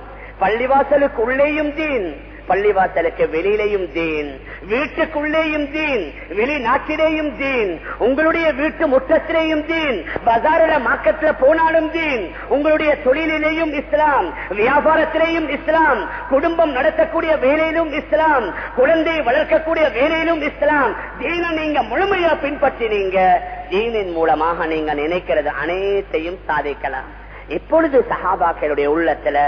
பள்ளிவாசலுக்கு உள்ளேயும் தீன். பள்ளிவாசலுக்கு வெளியிலையும் தீன் வீட்டுக்குள்ளேயும் தீன் வெளிநாட்டிலேயும் தீன் உங்களுடைய வீட்டு முற்றத்திலேயும் தீன் பசாரில மாக்கத்துல போனாலும் தீன் உங்களுடைய தொழிலிலேயும் இஸ்லாம் வியாபாரத்திலேயும் இஸ்லாம் குடும்பம் நடத்தக்கூடிய வேலையிலும் இஸ்லாம் குழந்தையை வளர்க்கக்கூடிய வேலையிலும் இஸ்லாம். தீன நீங்க முழுமையா பின்பற்றினீங்க. தீனின் மூலமாக நீங்க நினைக்கிறது அனைத்தையும் சாதிக்கலாம். இப்பொழுது சஹாபாக்களுடைய உள்ளத்துல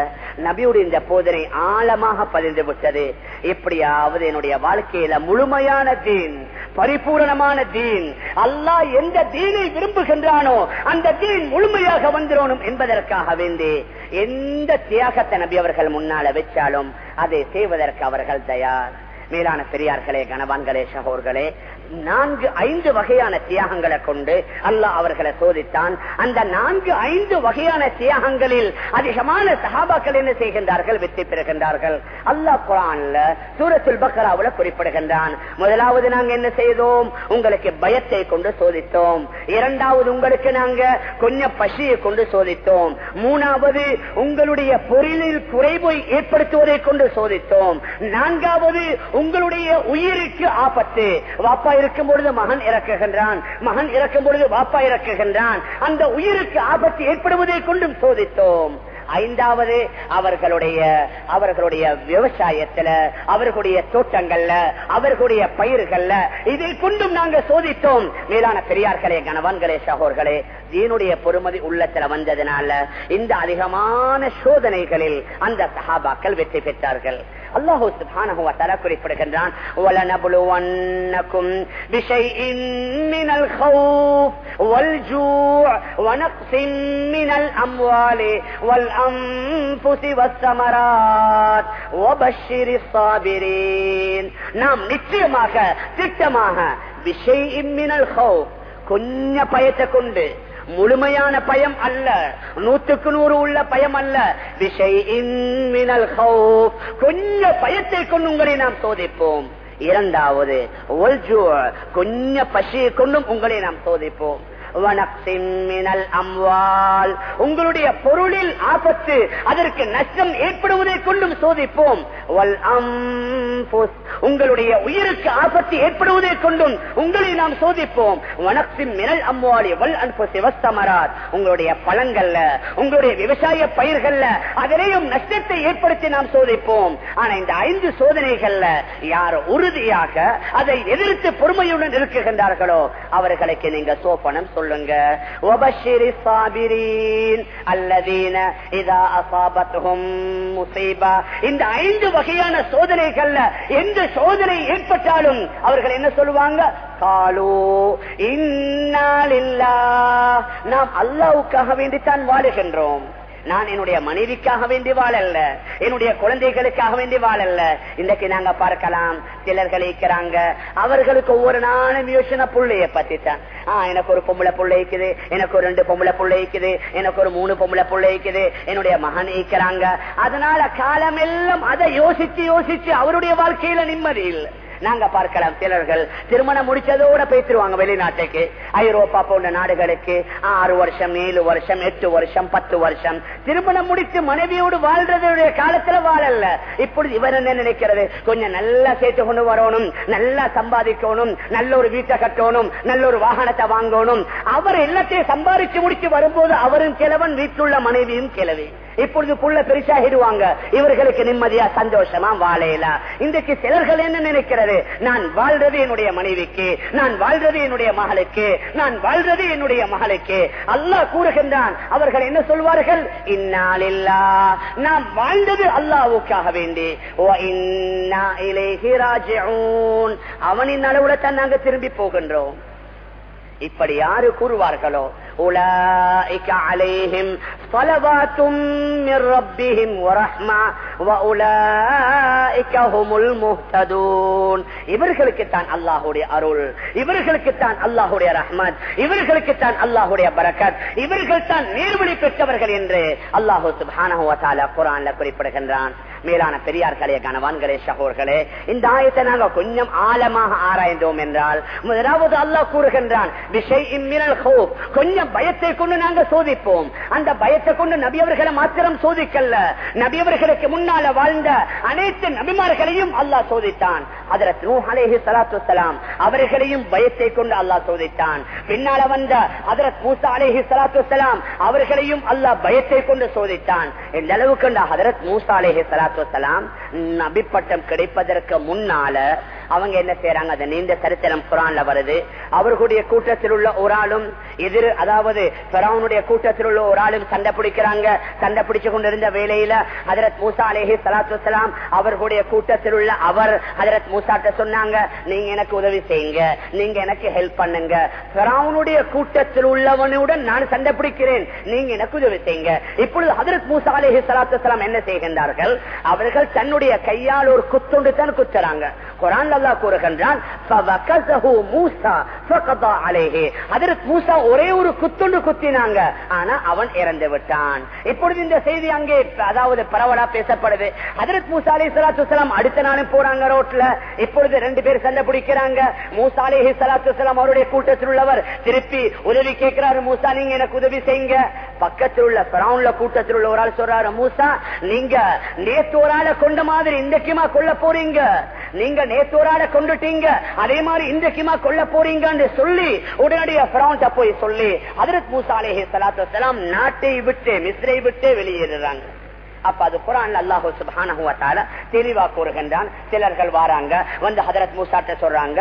நபியுடைய இந்த போதனை ஆழமாக பதிந்து விட்டது. எப்படியாவது என்னுடைய வாழ்க்கையில முழுமையான தீன் பரிபூரணமான தீன் அல்லாஹ் எந்த தீனை விரும்புகின்றானோ அந்த தீன் முழுமையாக வந்துடணும் என்பதற்காக வேண்டி எந்த தியாகத்தை நபி அவர்கள் முன்னால வச்சாலும் அதை செய்வதற்கு அவர்கள் தயார். மேலான பெரியார்களே கணவான்களே சகோர்களே நான்கு ஐந்து வகையான தியாகங்களை கொண்டு அல்லாஹ் அவர்களை சோதித்தான். அந்த நான்கு ஐந்து வகையான தியாகங்களில் அதிகமான சகாபாக்கள் என்ன செய்கின்றார்கள்? வெற்றி பெறுகின்றார்கள். அல்லாஹ் குரான்ல சூரத்துல் பக்கராவில் குறிப்பிடுகின்றான். முதலாவது நாங்க என்ன செய்தோம்? உங்களுக்கு பயத்தை கொண்டு சோதித்தோம். இரண்டாவது உங்களுக்கு நாங்க கொஞ்சம் பசியை கொண்டு சோதித்தோம். மூணாவது உங்களுடைய பொருளில் குறைவை ஏற்படுத்துவதை கொண்டு சோதித்தோம். நான்காவது உங்களுடைய உயிருக்கு ஆபத்து. வாப்பா இருக்கும் பொழுது மகன் இறக்குகின்றான். மகன் இறக்கும் பொழுது பாப்பா இறக்குகின்றான். அந்த உயிருக்கு ஆபத்து ஏற்படுவதை கொண்டும் சோதித்தோம். ஐந்தாவது அவர்களுடைய அவர்களுடைய விவசாயத்துல அவர்களுடைய தோட்டங்கள்ல அவர்களுடைய பயிர்கள்ல இதை கொண்டும் நாங்கள் சோதித்தோம். மேலான பெரியார்களே கணவான்களே சகோர்களே தீனுடைய பொறுமதி உள்ளத்துல வந்ததுனால இந்த அதிகமான சோதனைகளில் அந்த சகாபாக்கள் வெற்றி பெற்றார்கள். அல்லாஹு சுபானஹு வத்தால குறிப்பிடுகின்றான் வலனபுலுவன்னக்கும் பிஷைஇன் மினல் ஹவுஃப் வல் ஜூஅ் வனக்ஸின் மினல் அம்வாலி வல் அன்ஃபுஸி வஸ்ஸமராத் வபஷ்ஷிரி ஸாபிரீன் நாம் நிச்சயமாக திட்டமாக விஷயம் மினல் ஹவுஃப் கொஞ்ச பயத்தை கொண்டு முழுமையான பயம் அல்ல. நூத்துக்கு நூறு உள்ள பயம் அல்ல. விஷய கொஞ்ச பயத்தை கொண்டு உங்களை நாம் சோதிப்போம். இரண்டாவது கொஞ்ச பசியை கொண்டும் உங்களை நாம் சோதிப்போம். அம்வால். உங்களுடைய பொருளில் ஆபத்து அதற்கு நஷ்டம் ஏற்படுவதை கொண்டும் சோதிப்போம். வல் அம் உங்களுடைய உயிருக்கு ஆபத்து ஏற்படுவதை கொண்டும் உங்களை நாம் சோதிப்போம். வனக்சிம் மினல் அம்வாலி வல் அன்பு சிவஸ்தமராத் உங்களுடைய பழங்கள்ல உங்களுடைய விவசாய பயிர்கள்ல அதிலேயும் நஷ்டத்தை ஏற்படுத்தி நாம் சோதிப்போம். ஆனா இந்த ஐந்து சோதனைகள்ல யார் உறுதியாக அதை எதிர்த்து பொறுமையுடன் இருக்குகின்றார்களோ அவர்களுக்கு நீங்க சோப்பனம் சொல்லுங்க. இந்த ஐந்து வகையான சோதனைகள்ல எந்த சோதனை ஏற்பட்டாலும் அவர்கள் என்ன சொல்லுவாங்க? காலோ இந்நாள் நாம் அல்லாவுக்காக வேண்டித்தான் வாழுகின்றோம். நான் என்னுடைய மனைவிக்காக வேண்டி வாழல்ல. என்னுடைய குழந்தைகளுக்காக வேண்டி வாழல்ல. இன்றைக்கு நாங்க பார்க்கலாம். சிலர்கள் இருக்கிறாங்க. அவர்களுக்கு ஒவ்வொரு நாளும் யோசனை புள்ளைய பத்தி தான் எனக்கு ஒரு பொம்பளை பிள்ளைக்குது இருக்குது. எனக்கு ஒரு ரெண்டு பொம்பளை பிள்ளைக்குது இருக்குது. எனக்கு ஒரு மூணு பொம்பளை பிள்ளைக்குது இருக்குது. என்னுடைய மகன் இருக்கிறாங்க. அதனால காலமெல்லாம் அதை யோசிச்சு யோசிச்சு அவருடைய வாழ்க்கையில நிம்மதி இல்லை. நாங்க பார்க்கலாம் சிலர்கள் திருமணம் முடிச்சதோட பேசிருவாங்க வெளிநாட்டுக்கு. ஐரோப்பா போன்ற நாடுகளுக்கு ஆறு வருஷம் ஏழு வருஷம் எட்டு வருஷம் பத்து வருஷம். திருமணம் முடித்து மனைவியோடு வாழ்றதுடைய காலத்துல வாழல. இப்பொழுது இவர் என்ன நினைக்கிறது? கொஞ்சம் நல்லா சேர்த்து கொண்டு வரணும் நல்லா சம்பாதிக்கணும் நல்ல ஒரு வீட்டை கட்டணும் நல்ல ஒரு வாகனத்தை வாங்கணும். அவர் எல்லாத்தையும் சம்பாதிச்சு முடிச்சு வரும்போது அவரும் கிழவன் வீட்டுள்ள மனைவியும் கிழவி. இப்பொழுது புள்ள பெருசாகிடுவாங்க. இவர்களுக்கு நிம்மதியா சந்தோஷமா வாழையில இன்றைக்கு சிலர்கள் என்ன நினைக்கிறது? நான் வாழ்றது என்னுடைய மனைவிக்கு நான் வாழ்றது என்னுடைய மகளுக்கு நான் வாழ்றது என்னுடைய மகளுக்கு. அல்லாஹ் கூறுகின்றான் அவர்கள் என்ன சொல்வார்கள்? இந்நாளில்லா நாம் வாழ்ந்தது அல்லாவுக்காக வேண்டி. அவனின் அளவுல தான் நாங்க திரும்பி போகின்றோம். இப்படி யாரு கூறுவார்களோ أولئك عليهم صلوات من ربهم ورحمة وأولئك هم المهتدون. இவர்களுக்கு தான் அல்லாஹ்வுடைய அருள். இவர்களுக்கு தான் அல்லாஹ்வுடைய ரஹ்மத். இவர்களுக்கு தான் அல்லாஹ்வுடைய பரக்கத். இவர்கள் தான் நேர்வழி பெற்றவர்கள் என்று அல்லாஹு சுப்ஹானஹு வ தஆலா குர்ஆன்ல குறிப்பிடுகின்றான். மேலான பெரியார்களே கணவான்களே சகோர்களே இந்த ஆயத்தை நாங்க கொஞ்சம் ஆழமாக ஆராய்ந்தோம் என்றால் முதலாவது அல்லாஹ் கூறுகின்றான் கொஞ்சம் பயத்தை கொண்டு நாங்க சோதிப்போம். அந்த பயத்தை கொண்டு நபியவர்களை மாத்திரம் சோதிக்கல்ல. நபியவர்களுக்கு முன்னால வாழ்ந்த அனைத்து நபிமார்களையும் அல்லாஹ் சோதித்தான். அதற்கு நூஹ் அலைஹி ஸலாத்து வஸ்ஸலாம் அவர்களையும் பயத்தை கொண்டு அல்லாஹ் சோதித்தான். பின்னால வந்த அதரத் மூசா அலேஹி சலாத்து சலாம் அவர்களையும் அல்லாஹ் பயத்தை கொண்டு சோதித்தான். இந்த அளவுக்கு ஹதரத் மூசா அலேஹி ஸலாத்து சலாத்து நபி பட்டம் கிடைப்பதற்கு முன்னால அவங்க என்ன செய்யறாங்க அந்த நீண்ட சரித்திரம் குரான்ல வருது. அவர்களுடைய கூட்டத்தில் உள்ள ஒரு ஆளும் எதிர் அதாவது பெறாவனுடைய கூட்டத்தில் உள்ள ஒரு ஆளும் சண்டை பிடிக்கிறாங்க. சண்டை பிடிச்சு கொண்டிருந்த வேலையில ஹதரத் மூசா அலேஹி சலாத்து வலாம் அவர்களுடைய கூட்டத்தில் உள்ள அவர் ஹதரத் மூசாட்ட சொன்னாங்க நீங்க எனக்கு உதவி செய்யுங்க. நீங்க எனக்கு ஹெல்ப் பண்ணுங்க. பெறாவனுடைய கூட்டத்தில் உள்ளவனுடன் நான் சண்டை பிடிக்கிறேன். நீங்க எனக்கு உதவி செய்யுங்க. இப்பொழுது ஹதரத் மூசா அலேஹி சலாத்து வலாம் என்ன செய்கின்றார்கள்? அவர்கள் தன்னுடைய கையால் ஒரு குத்துண்டு தான் குத்துறாங்க. குரான்ல அல்லா கூறுகின்றான் மூசா ஒரே ஒரு குத்துண்டு குத்தினாங்க. ஆனா அவன் இறந்து விட்டான். இப்பொழுது இந்த செய்தி அங்கே அதாவது பரவலா பேசப்படுது. அதரத் மூசா அலி சலாத்து அடுத்த நாளும் போறாங்க ரோட்ல. இப்பொழுது ரெண்டு பேர் சண்டை பிடிக்கிறாங்க. மூசா அலி சலாத்து அவருடைய கூட்டத்தில் உள்ளவர் திருப்பி உதவி கேட்கிறாரு மூசா நீங்க எனக்கு உதவி செய்யுங்க. பக்கத்தில் உள்ள பிரவுன்ல கூட்டத்தில் உள்ள ஒரு ஆள் சொல்றாரு மூசா நீங்க நேத்து கொண்ட மாதிரி இன்றைக்குமா கொள்ள போறீங்க? நீங்க நேத்து ஆளை கொண்டுட்டீங்க. அதே மாதிரி இன்றைக்குமா கொல்ல போறீங்கன்னு சொல்லி உடனடியா போய் சொல்லி அதற்கு மூசாலேஹே சலாத்து நாட்டை விட்டு மிஸ்ரை விட்டு வெளியேறுறாங்க. அப்ப அது குரான் அல்லாஹோ சுபானகுவத்தால தெளிவா கூறுகின்றான். சிலர்கள் வாராங்க வந்து ஹதரத் மூசாட்ட சொல்றாங்க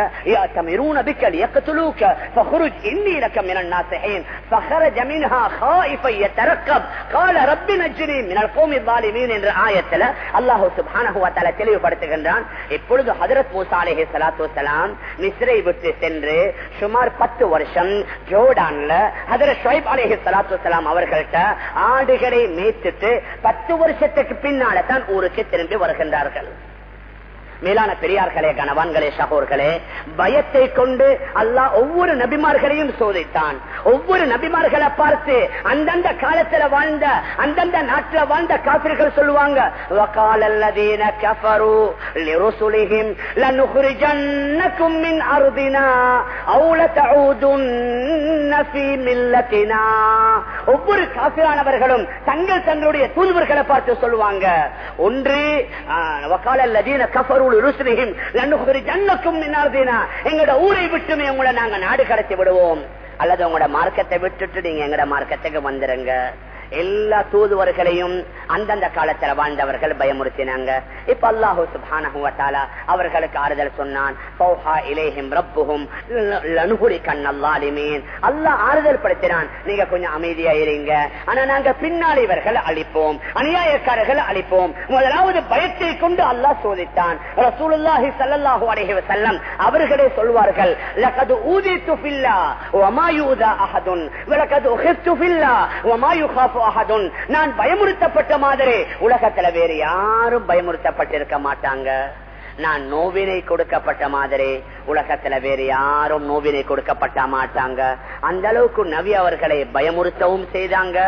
தெளிவுபடுத்துகின்றான். இப்பொழுது ஹதரத் மூசா அலஹி மிஸ்ரை விட்டு சென்று சுமார் பத்து வருஷம் ஜோர்டான்ல ஹதரத் ஷொய்ப் அலஹி சலாத்து வலாம் பத்து வருஷம் வருஷத்துக்கு பின்னால தான் ஊருக்கு திரும்பி வருகின்றார்கள். மேலான பெரியார்களே கணவான்களே சகோர்களே பயத்தை கொண்டு அல்லாஹ் ஒவ்வொரு நபிமார்களையும் சோதித்தான். ஒவ்வொரு நபிமார்களை பார்த்து அந்தந்த காலத்துல வாழ்ந்த அந்தந்த நாட்டுல வாழ்ந்த காப்பிர்கள் சொல்லுவாங்க ஒவ்வொரு காப்பிரானவர்களும் தங்கள் தங்களுடைய தூதுவர்களை பார்த்து சொல்லுவாங்க ஒன்று வக்கால லதீன கஃபரு ருசுலிஹிம் லனுஹ்ரிஜன்னக்கும் எங்கட ஊரை விட்டுமே உங்களை நாங்க நாடு கடத்தி விடுவோம். அல்லது உங்களோட மார்க்கத்தை விட்டுட்டு நீங்க எங்கட மார்க்கத்துக்கு வந்துருங்க. எல்லா தூதுவர்களையும் அந்தந்த காலத்துல வாழ்ந்தவர்கள் பயமுறுத்தினாங்க. இப்ப அல்லாஹு சுப்ஹானஹு அவர்களுக்கு ஆறுதல் சொன்னான். அல்லாஹ் ஆறுதல் படுத்தினான். நீங்க கொஞ்சம் அமைதியா இருங்க. ஆனா நாங்க பின்னால் இவர்கள் அழிப்போம். அநியாயக்காரர்கள் அழிப்போம். முதலாவது பயத்தை கொண்டு அல்லாஹ் சோதித்தான். ரசூலுல்லாஹி அவர்களே சொல்வார்கள் லகது அஹதுன். ஃபில்லா நான் பயமுறுத்தப்பட்ட மாதிரி உலகத்துல வேறு யாரும் பயமுறுத்தப்பட்டிருக்க மாட்டாங்க. நான் நோவினை கொடுக்கப்பட்ட மாதிரி உலகத்துல வேறு யாரும் நோவினை கொடுக்கப்பட்ட மாட்டாங்க. அந்த அளவுக்கு நபி அவர்களை பயமுறுத்தவும் செய்தாங்க.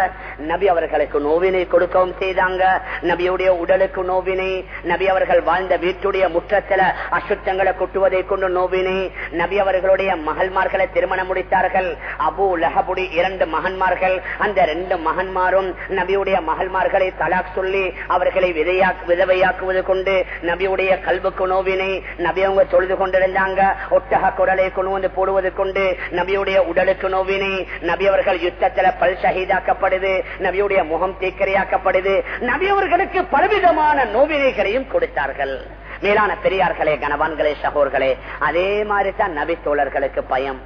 நபி அவர்களுக்கு நோவினை கொடுக்கவும் செய்தாங்க. நபியுடைய உடலுக்கு நோவினை நபி அவர்கள் வாழ்ந்த வீட்டுடைய முற்றத்துல அசுத்தங்களை கொட்டுவதை கொண்டு நோவினை நபி அவர்களுடைய மகள்மார்களை திருமணம் முடித்தார்கள். அபு லஹபுடி இரண்டு மகன்மார்கள் அந்த ரெண்டு மகன்மாரும் நபியுடைய மகள்மார்களை தலாக் சொல்லி அவர்களை விதையா விதவையாக்குவது கொண்டு நபியுடைய கல்வுக்கு நோவினை நபி அவங்க தொழுது கொண்டிருந்தாங்க. ஒட்டக குரலை கொண்டு வந்து போடுவது கொண்டு நபியுடைய உடலுக்கு நோவினை நபி அவர்கள் யுத்தத்தில் பல் ஷஹீதாக்கப்படுது நபியுடைய முகம் தீக்கரையாக்கப்படுது நபி அவர்களுக்கு பலவிதமான நோவினைகளையும் கொடுத்தார்கள். மேலான பெரியார்களே கணவான்களே சகோர்களே அதே மாதிரி தான் நபி தோழர்களுக்கு பயம்.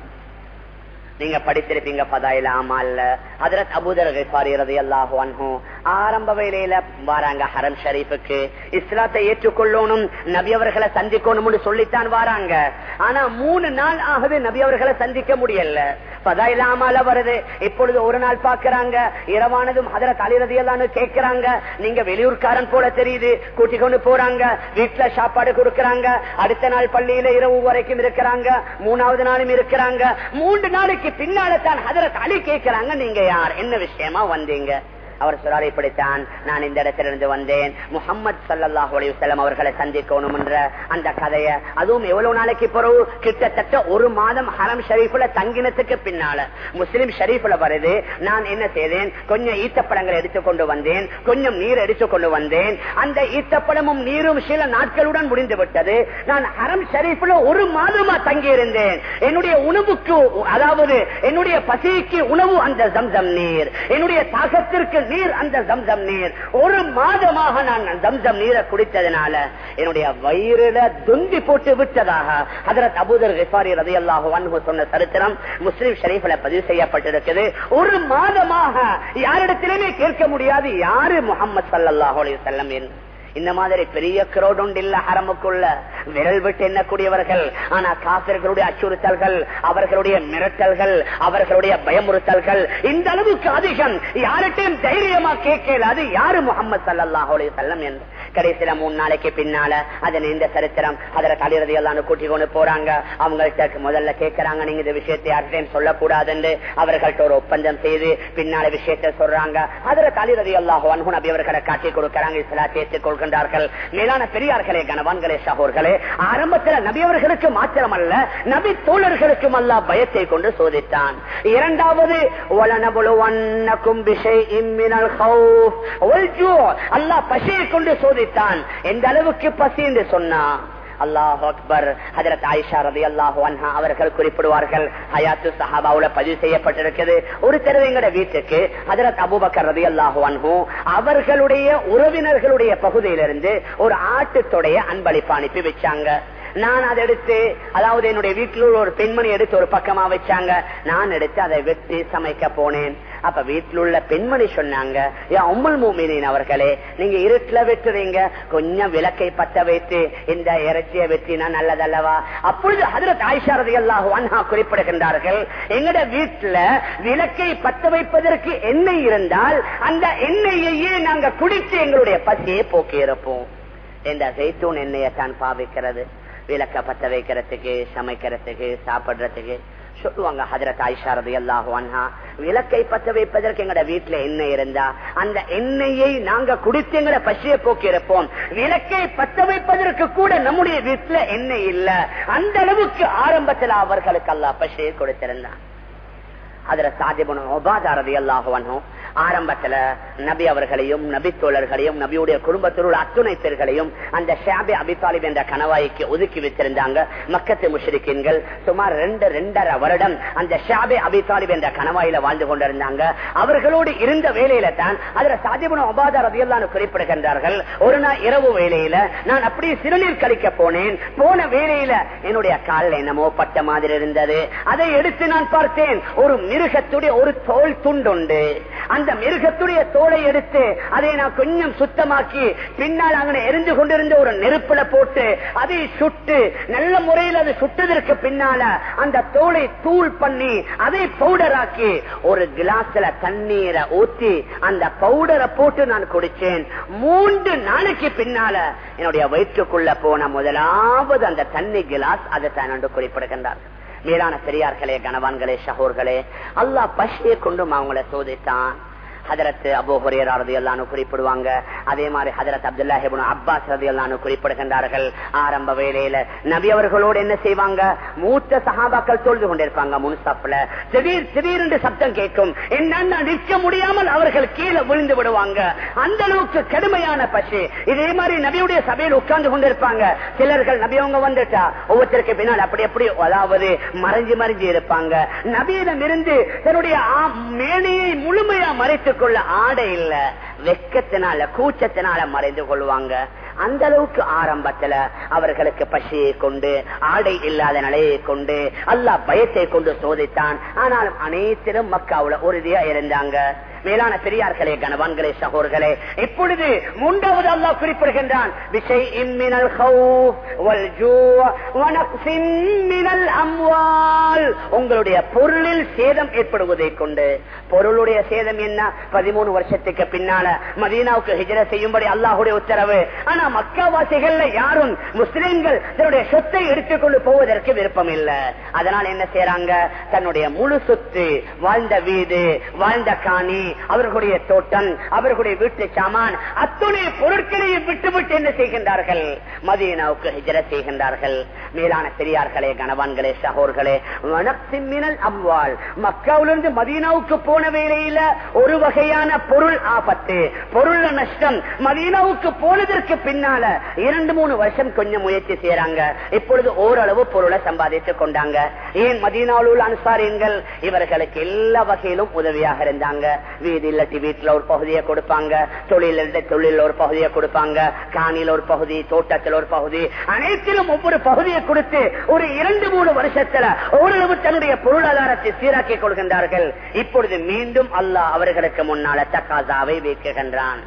நீங்க படித்திருப்பீங்க பதாயில ஆமா இல்ல ஹதரத் அபூதர் எல்லாகும் ரலியல்லாஹு ஆரம்ப வேலையில வராங்க ஹரம் ஷரீஃபுக்கு. இஸ்லாத்தை ஏற்றுக்கொள்ளணும் நபி அவர்களை சந்திக்கணும்னு சொல்லித்தான் வராங்க. ஆனா மூணு நாள் ஆகவே நபி அவர்களை சந்திக்க முடியல. பதாயில இல்லாமல வருது. இப்பொழுது ஒரு நாள் பாக்குறாங்க இரவானதும் அதர தலைரதியெல்லாம் கேட்கிறாங்க நீங்க வெளியூர்காரன் போல தெரியுது கூட்டிக் கொண்டு போறாங்க வீட்டுல சாப்பாடு கொடுக்கறாங்க அடுத்த நாள் பள்ளியில இரவு வரைக்கும் இருக்கிறாங்க மூணாவது நாளும் இருக்கிறாங்க மூன்று நாளைக்கு பின்னால தான் அதர தலை கேட்கிறாங்க நீங்க யார்? என்ன விஷயமா வந்தீங்க? அவர் சொல்றாரு இப்படித்தான். நான் இந்த இடத்திலிருந்து வந்தேன். முகமது சல்லாஹ் அலிவசலம் அவர்களை சந்திக்கணும் என்ற அந்த கதையை. அதுவும் எவ்வளவு நாளைக்கு பிறகு? கிட்டத்தட்ட ஒரு மாதம் ஹரம் ஷரீஃப்ல தங்கினத்துக்கு பின்னால. முஸ்லிம் ஷரீஃப்ல வருது. நான் என்ன செய்தேன்? கொஞ்சம் ஈத்தப்பழங்களை எடுத்துக்கொண்டு வந்தேன். கொஞ்சம் நீர் எடுத்துக்கொண்டு வந்தேன். அந்த ஈத்தப்பழமும் நீரும் சில நாட்களுடன் முடிந்து விட்டது. நான் ஹரம் ஷரீஃப்ல ஒரு மாதமா தங்கி இருந்தேன் என்னுடைய உணவுக்கு அதாவது என்னுடைய பசிக்கு உணவு அந்த ஜம்சம் நீர். என்னுடைய தாகத்திற்கு நீர் அந்த ஜம்சம் நீர். ஒரு மாதமாக நான் ஜம்சம் நீரை குடித்ததுனால என்னுடைய வயிறுல துந்தி போட்டு விட்டதாக ஹதரத் அபூதர் ரிஃபாரி ரதி அல்லாஹு அன்ஹு சொன்ன சரித்திரம் முஸ்லிம் ஷரீஃபில் பதிவு செய்யப்பட்டிருக்குது. ஒரு மாதமாக யாரிடத்திலுமே கேட்க முடியாது. யாரு முகமது சல்லாஹூ அலைஹி வஸல்லம் என்று. இந்த மாதிரி பெரிய கிரௌட் உண்டு இல்ல ஹரமுக்குள்ள விரல் விட்டு எண்ணக்கூடியவர்கள் ஆனா காப்பிர்களுடைய அச்சுறுத்தல்கள் அவர்களுடைய மிரட்டல்கள் அவர்களுடைய பயமுறுத்தல்கள் இந்த அளவுக்கு அதிகம். யார்கிட்டையும் தைரியமா கேட்கல. அது யாரு முகமது சல்லாஹ் செல்லம் என்று. கடைசியில மூணு நாளைக்கு பின்னால அதன் இந்த சரித்திரம். அதில் கலிரதி எல்லாம் கூட்டி கொண்டு போறாங்க. அவங்கள்ட்ட முதல்ல கேட்கறாங்க நீங்க இந்த விஷயத்தை யார்கிட்டையும் சொல்லக்கூடாதுன்னு. அவர்கள்ட்ட ஒரு ஒப்பந்தம் செய்து பின்னால விஷயத்தை சொல்றாங்க. அதுல கலிரதி அல்லாஹ் நபி அவர்களை காட்டி கொடுக்கிறாங்க. இஸ்லாத்தை ஏற்றுக்கொள்க கொள்கின்றார்கள். மேலான பெரியார்களே கணவான்களே சகோர்களே ஆரம்பத்தில் நபி அவர்களுக்கு மாத்திரம் அல்ல நபி தோழர்களுக்கும் அல்ல பயத்தை கொண்டு சோதித்தான். இரண்டாவது அல்லாஹ் பசியை கொண்டு சோதித்தான் எந்த அளவுக்கு பசி என்று சொன்னா அல்லாஹ் அக்பர் ஹதரத் ஆயிஷா ரவி அல்லாஹு அன்ஹா அவர்கள் குறிப்பிடுவார்கள் ஹயாத்து சஹாபாவுல பதிவு செய்யப்பட்டிருக்கிறது. ஒரு தடவை எங்கட வீட்டுக்கு ஹதரத் அபுபக்கர் ரவி அல்லாஹு அன்ஹு அவர்களுடைய உறவினர்களுடைய பகுதியிலிருந்து ஒரு ஆட்டுத்தொடைய அன்பளிப்பு அனுப்பி வச்சாங்க. நான் அதை எடுத்து அதாவது என்னுடைய வீட்டில் ஒரு பெண்மணி எடுத்து ஒரு பக்கமா வச்சாங்க. நான் எடுத்து அதை வெட்டி சமைக்க போனேன். அப்ப வீட்டில் உள்ள பெண்மணி சொன்னாங்க அம்மல் மூமினின் அவர்களே நீங்க இருட்டுல வெட்டுறீங்க. கொஞ்சம் விளக்கை பத்த வைத்து இந்த இறைச்சியை வெட்டினா நல்லதல்லவா? அப்பொழுது அதுல ஆயிஷாரதி அல்லாஹ் அன்ஹா குறிப்பிடுகின்றார்கள் எங்கட வீட்டுல விளக்கை பத்த வைப்பதற்கு எண்ணெய் இருந்தால் அந்த எண்ணெயையே நாங்க குடித்து எங்களுடைய பசியை போக்கி இருப்போம் இந்த ஜெய்தூன் எண்ணெயை தான் பாவிக்கிறது. விளக்க பத்த வைக்கிறதுக்கு சமைக்கிறதுக்கு சாப்பிடுறதுக்கு. சொல்லுவாங்க ஹதரத் ஆயிஷாரதி அல்லாஹுவான்ஹா விளக்கை பத்த வைப்பதற்கு எங்கட வீட்டுல எண்ணெய் இருந்தா அந்த எண்ணெயை நாங்க குடித்து எங்கட பசியை போக்கியிருப்போம் விளக்கை பத்த வைப்பதற்கு கூட நம்முடைய வீட்டுல எண்ணெய் இல்ல. அந்த அளவுக்கு ஆரம்பத்தில் அவர்களுக்கு அல்லா பசியை கொடுத்திருந்தான். அதுல சாதிபனும் ஒபாதாரதி அல்லாஹுவனும் ஆரம்பத்துல நபி அவர்களையும் நபி தோழர்களையும் நபியுடைய குடும்பத்தில் உள்ள அத்துணை பேர்களையும் அந்த ஷாபி அபிதாலிப் என்ற கணவாய்க்கு ஒதுக்கி வச்சிருந்தாங்க மக்கத்து முஷரிக்கின்கள் சுமார் ரெண்டு ரெண்டரை வருடம் அந்த ஷாபி அபிதாலிப் என்ற கணவாயில வாழ்ந்து கொண்டிருந்தாங்க. அவர்களோடு இருந்த வேலையில தான் அதுல சாதிபுன ஒபாதா ரதியல்லான்னு குறிப்பிடுகின்றார்கள் ஒரு நாள் இரவு வேலையில நான் அப்படியே சிறுநீர் கழிக்க போனேன். போன வேலையில என்னுடைய காலில் என்னமோ பட்ட மாதிரி இருந்தது. அதை எடுத்து நான் பார்த்தேன். ஒரு மிருகத்துடைய ஒரு தோல் துண்டுண்டு அந்த மிருகத்துடைய தோலை எடுத்து அதை நான் கொஞ்சம் சுத்தமாக்கி பின்னால் அங்கே எரிந்து கொண்டிருந்த ஒரு நெருப்புல போட்டு அதை சுட்டு நல்ல முறையில் அது சுட்டதற்கு பின்னால அந்த தோலை தூள் பண்ணி அதை பவுடராக்கி ஒரு கிளாஸ்ல தண்ணீரை ஊத்தி அந்த பவுடரை போட்டு நான் குடிச்சேன் மூன்று நாளைக்கு பின்னால என்னுடைய வயிற்றுக்குள்ள போன முதலாவது அந்த தண்ணி கிளாஸ் அதை தான் என்று மேலான பெரியார்களே கணவான்களே சகோர்களே அல்லாஹ் பசியை கொண்டும் அவங்கள சோதித்தான். ஹதரத் அபோ ஹுரேரா ரதியல்லானு குறிப்பிடுவாங்க. அதே மாதிரி ஹதரத் அப்துல்லா ஹிபுன் அப்பாஸ் ரதியல்லானு குறிப்பிடுகின்றார்கள். ஆரம்ப வேலையில நபி அவர்களோடு என்ன செய்வாங்க? மூத்த சகாபாக்கள் தொழுது கொண்டிருப்பாங்க முன்சாப்ல. திடீர் திடீர் என்று சப்தம் கேட்கும். என்னன்னா நிற்க முடியாமல் அவர்கள் கீழே விழுந்து விடுவாங்க. அந்த அளவுக்கு கடுமையான பசி. இதே மாதிரி நபியுடைய சபையில் உட்கார்ந்து கொண்டிருப்பாங்க. சிலர்கள் நபி அவங்க வந்துட்டா ஒவ்வொருத்தருக்கு பின்னால் அப்படி அப்படி அதாவது மறைஞ்சு மறைஞ்சு இருப்பாங்க. நபியிடம் இருந்து தன்னுடைய மேனையை முழுமையா மறைத்து கொள்ள ஆடை இல்ல வெக்கத்தினால கூச்சத்தினால மறைந்து கொள்வாங்க. அந்த அளவுக்கு ஆரம்பத்துல அவர்களுக்கு பசியை கொண்டு ஆடை இல்லாத நிலையை கொண்டு அல்லாஹ் பயத்தை கொண்டு சோதித்தான். ஆனாலும் அனைத்திலும் மக்காவுல உறுதியா இருந்தாங்க. மேலான பெரியார்களே கனவான்களே சகோர்களே இப்பொழுது மூன்றாவது அல்லாஹ் குறிப்பிடுகின்றான் விஷய் இம்மினல் வல் அம்வால். உங்களுடைய பொருளில் சேதம் ஏற்படுவதை கொண்டு பொருளுடைய சேதம் என்ன? பதிமூணு வருஷத்துக்கு பின்னால மதீனாவுக்கு ஹிஜர செய்யும்படி அல்லாஹுடைய உத்தரவு. ஆனா மக்காவாசிகள்ல யாரும் முஸ்லிம்கள் தன்னுடைய சொத்தை எடுத்துக்கொண்டு போவதற்கு விருப்பம் இல்லை அதனால் என்ன செய்யறாங்க தன்னுடைய முழு சொத்து வாழ்ந்த வீடு வாழ்ந்த காணி அவர்களுடைய தோட்டம் அவர்களுடைய வீட்டு சாமான் அத்துணை பொருட்களையும் விட்டுவிட்டு என்ன செய்கின்றார்கள்? மதியனாவுக்கு ஹிஜர செய்கின்றார்கள். மேலான பெரியார்களே கணவான்களே சகோர்களே வனத்தின் மினல் அவ்வாள் மக்காவிலிருந்து மதீனாவுக்கு போன வேளையில ஒரு வகையான பொருள் ஆபத்து பொருள் நஷ்டம். மதீனாவுக்கு போனதற்கு பின்னால இரண்டு மூணு வருஷம் கொஞ்சம் முயற்சி செய்யறாங்க இப்பொழுது ஓரளவு பொருளை சம்பாதித்துக் கொண்டாங்க. ஏன் மதீனாவில் உள்ள அன்சாரியன்கள் இவர்களுக்கு எல்லா வகையிலும் உதவியாக இருந்தாங்க. வீதி இல்லாட்டி வீட்டுல ஒரு பகுதியை கொடுப்பாங்க. தொழில் இல்லாட்டி தொழில் ஒரு பகுதியை கொடுப்பாங்க. காணியில் ஒரு பகுதி தோட்டத்தில் ஒரு பகுதி. அனைத்திலும் ஒவ்வொரு பகுதியை கொடுத்து ஒரு இரண்டு மூணு வருஷத்துல ஓரளவு தன்னுடைய பொருளாதாரத்தை சீராக்கி கொள்கின்றார்கள். இப்பொழுது மீண்டும் அல்லாஹ் அவர்களுக்கு முன்னால தக்காசாவை வைக்குகின்றான்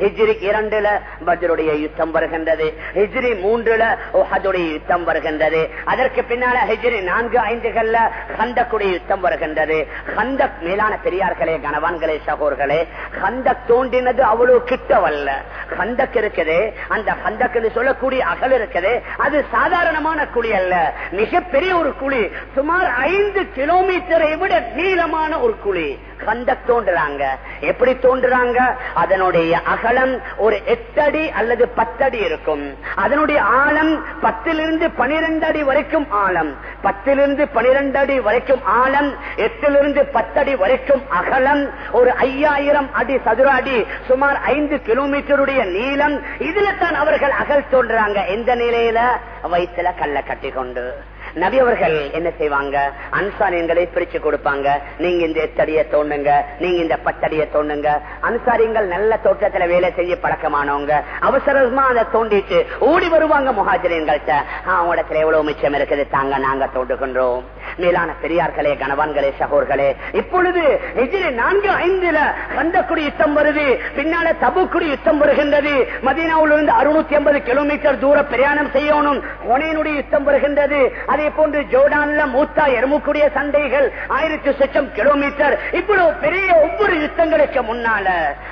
ஹிஜ்ரிக் இரண்டுல பஜ்ருடைய யுத்தம் வருகின்றது. ஹிஜ்ரி மூன்றுல உஹதுடைய யுத்தம் வருகின்றது. அதற்கு பின்னால ஹிஜ்ரி நான்கு ஐந்துகள்ல ஹந்தக்குடைய யுத்தம் வருகின்றது. ஹந்தக் மேலான பெரியார்களே கணவான்களே சகோர்களே ஹந்தக் தோண்டினது அவ்வளவு கிட்டவல்ல. ஹந்தக் இருக்குது அந்த ஹந்தக் சொல்லக்கூடிய அகல் இருக்குது. அது சாதாரணமான குழி அல்ல. மிகப்பெரிய ஒரு குழி. சுமார் ஐந்து கிலோமீட்டரை விட நீளமான ஒரு குழி. கந்தக் தோன்றுறாங்க. எப்படி தோன்றுறாங்க? அதனுடைய அகலம் ஒரு எட்டடி அல்லது பத்தடி இருக்கும். அதனுடைய ஆழம் பத்திலிருந்து பனிரெண்டு அடி வரைக்கும் ஆழம். பத்திலிருந்து பனிரெண்டு அடி வரைக்கும் ஆழம் எட்டிலிருந்து பத்தடி வரைக்கும் அகலம் ஒரு ஐயாயிரம் அடி சதுர அடி சுமார் ஐந்து கிலோமீட்டருடைய நீளம். இதுல தான் அவர்கள் அகல் தோன்றுறாங்க. எந்த நிலையில? வயிற்றுல கல்ல கட்டி கொண்டு நபி அவர்கள் என்ன செய்வாங்க? அன்சாரியங்களை பிரிச்சு கொடுப்பாங்க. நீங்க இந்த எத்தடியை தோண்டுங்க நீங்க இந்த பத்தடியை தோண்டுங்க. அன்சாரியங்கள் நல்ல தோட்டத்துல வேலை செய்ய பழக்கமானவங்க. அவசரமா அதை தோண்டிட்டு ஓடி வருவாங்க முகாஜரியங்கள்ட்ட அவங்களத்துல எவ்வளவு மிச்சம் இருக்குது? தாங்க நாங்க தோண்டுகின்றோம். மேலான பெரியார்களே கணவான்களே சகோர்களே இப்பொழுது எதிரி நான்கு ஐந்துல கந்தக்குடி யுத்தம் வருது. பின்னால தபுக்குடி யுத்தம் வருகின்றது. மதீனாவில் இருந்து அறுநூத்தி ஐம்பது கிலோமீட்டர் தூர பிரயாணம் செய்யணும். ஒனையினுடைய யுத்தம் வருகின்றது. அதே போன்று ஜோர்டான்ல மூத்தா எருமுக்குடைய சண்டைகள் ஆயிரத்தி லட்சம் கிலோமீட்டர் இவ்வளவு பெரிய ஒவ்வொரு யுத்தங்களுக்கு முன்னால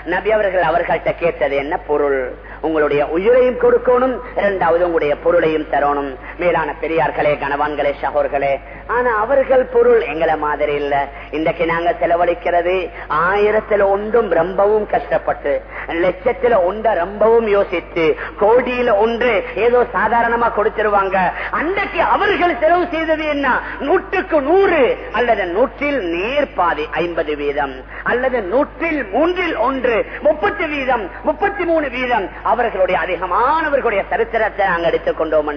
நபி அவர்கள் அவர்கள்ட்ட கேட்டது என்ன பொருள்? உங்களுடைய உயிரையும் கொடுக்கணும் இரண்டாவது உங்களுடைய பொருளையும் தரணும். மேலான பெரியார்களே கணவான்களே சகோர்களே ஆனா அவர்கள் பொருள் எங்களை மாதிரி இல்ல. இன்றைக்கு நாங்க செலவழிக்கிறது ஆயிரத்துல ஒன்றும் ரொம்பவும் கஷ்டப்பட்டு லட்சத்துல ஒன்ற ரொம்பவும் யோசித்து கோடியில ஒன்று ஏதோ சாதாரணமா கொடுத்துருவாங்க. அன்றைக்கு அவர்கள் செலவு செய்தது என்ன? நூற்றுக்கு நூறு அல்லது நூற்றில் நேர்பாதி ஐம்பது வீதம் அல்லது நூற்றில் மூன்றில் ஒன்று முப்பத்தி வீதம் முப்பத்தி மூணு வீதம். அவர்களுடைய அதிகமானவர்களுடைய சரித்திரத்தை நாங்க எடுத்துக்கொண்டோம்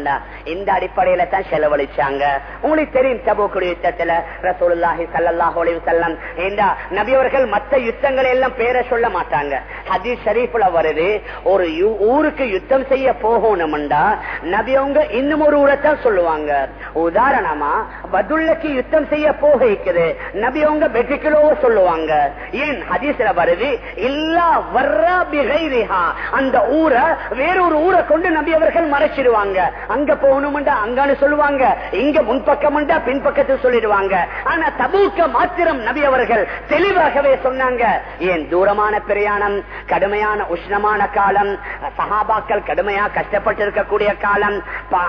இந்த அடிப்படையில தான் செலவழிச்சாங்க. உங்களுக்கு தெரியும் தபூக்குடி யுத்தத்துல ரசூலுல்லாஹி சல்லாஹ் செல்லம் ஏண்டா நபி அவர்கள் மத்த யுத்தங்களை எல்லாம் பேரை சொல்ல மாட்டாங்க. ஹதீஸ் ஷரீஃப்ல வருது. ஒரு ஊருக்கு யுத்தம் செய்ய போகணும்டா. நபியவங்க இன்னும் ஒரு ஊரைத்தான் சொல்லுவாங்க. உதாரணமா பதுல்லக்கு யுத்தம் செய்ய போக இருக்குது நபியவங்க வெற்றிக்கிலோ சொல்லுவாங்க. ஏன் ஹதீஸ்ல வருது? இல்லா வர்றா பிகைரிஹா. அந்த ஊரை வேறொரு ஊரை கொண்டு நபி அவர்கள் மறைச்சிடுவாங்க. அங்க போகணும்டா அங்கான்னு சொல்லுவாங்க. இங்க முன்பக்கம்டா பின்பக்கத்தில் சொல்லிடுவாங்க. ஆனா தபூக்க மாத்திரம் நபி அவர்கள் தெளிவாகவே சொன்னாங்க. ஏன் தூரமான பிரயாணம் கடும் கடுமையான உஷ்ணமான காலம் சகாபாக்கள் கடுமையா கஷ்டப்பட்டு இருக்கக்கூடிய காலம்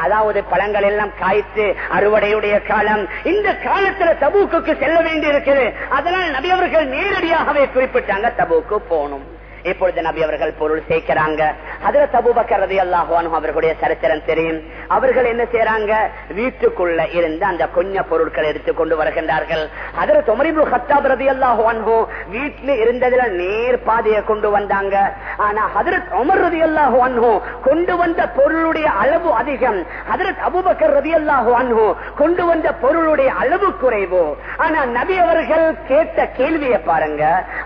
அதாவது பழங்கள் எல்லாம் காய்த்து அறுவடையுடைய காலம். இந்த காலத்துல தபூக்கு செல்ல வேண்டி இருக்குது அதனால் நபி அவர்கள் நேரடியாகவே குறிப்பிட்டாங்க தபூக்கு போகணும். இப்பொழுது நபி அவர்கள் பொருள் சேர்க்கிறாங்க. அதுல தபூபக்கர் ரதி அல்லாஹுவானும் அவர்களுடைய சரித்திரம் தெரியும். அவர்கள் என்ன செய்யறாங்க வீட்டுக்குள்ள இருந்து அந்த கொஞ்ச பொருட்களை எடுத்து கொண்டு வருகின்றார்கள். அதுல தொமரிபு ஹத்தாப் ரதி அல்லாஹுவான்ஹோ வீட்டில் இருந்ததுல நேர் பாதையை கொண்டு வந்தாங்க. ஆனா ஹதரத் உமர் ரதி அல்லாஹுவான்ஹோ கொண்டு வந்த பொருளுடைய அளவு அதிகம். ஹதரத் அபுபக்கர் ரதி அல்லாஹுவான்ஹோ கொண்டு வந்த பொருளுடைய அளவு குறைவு. ஆனா நபி அவர்கள் கேட்ட கேள்வியை பாருங்க.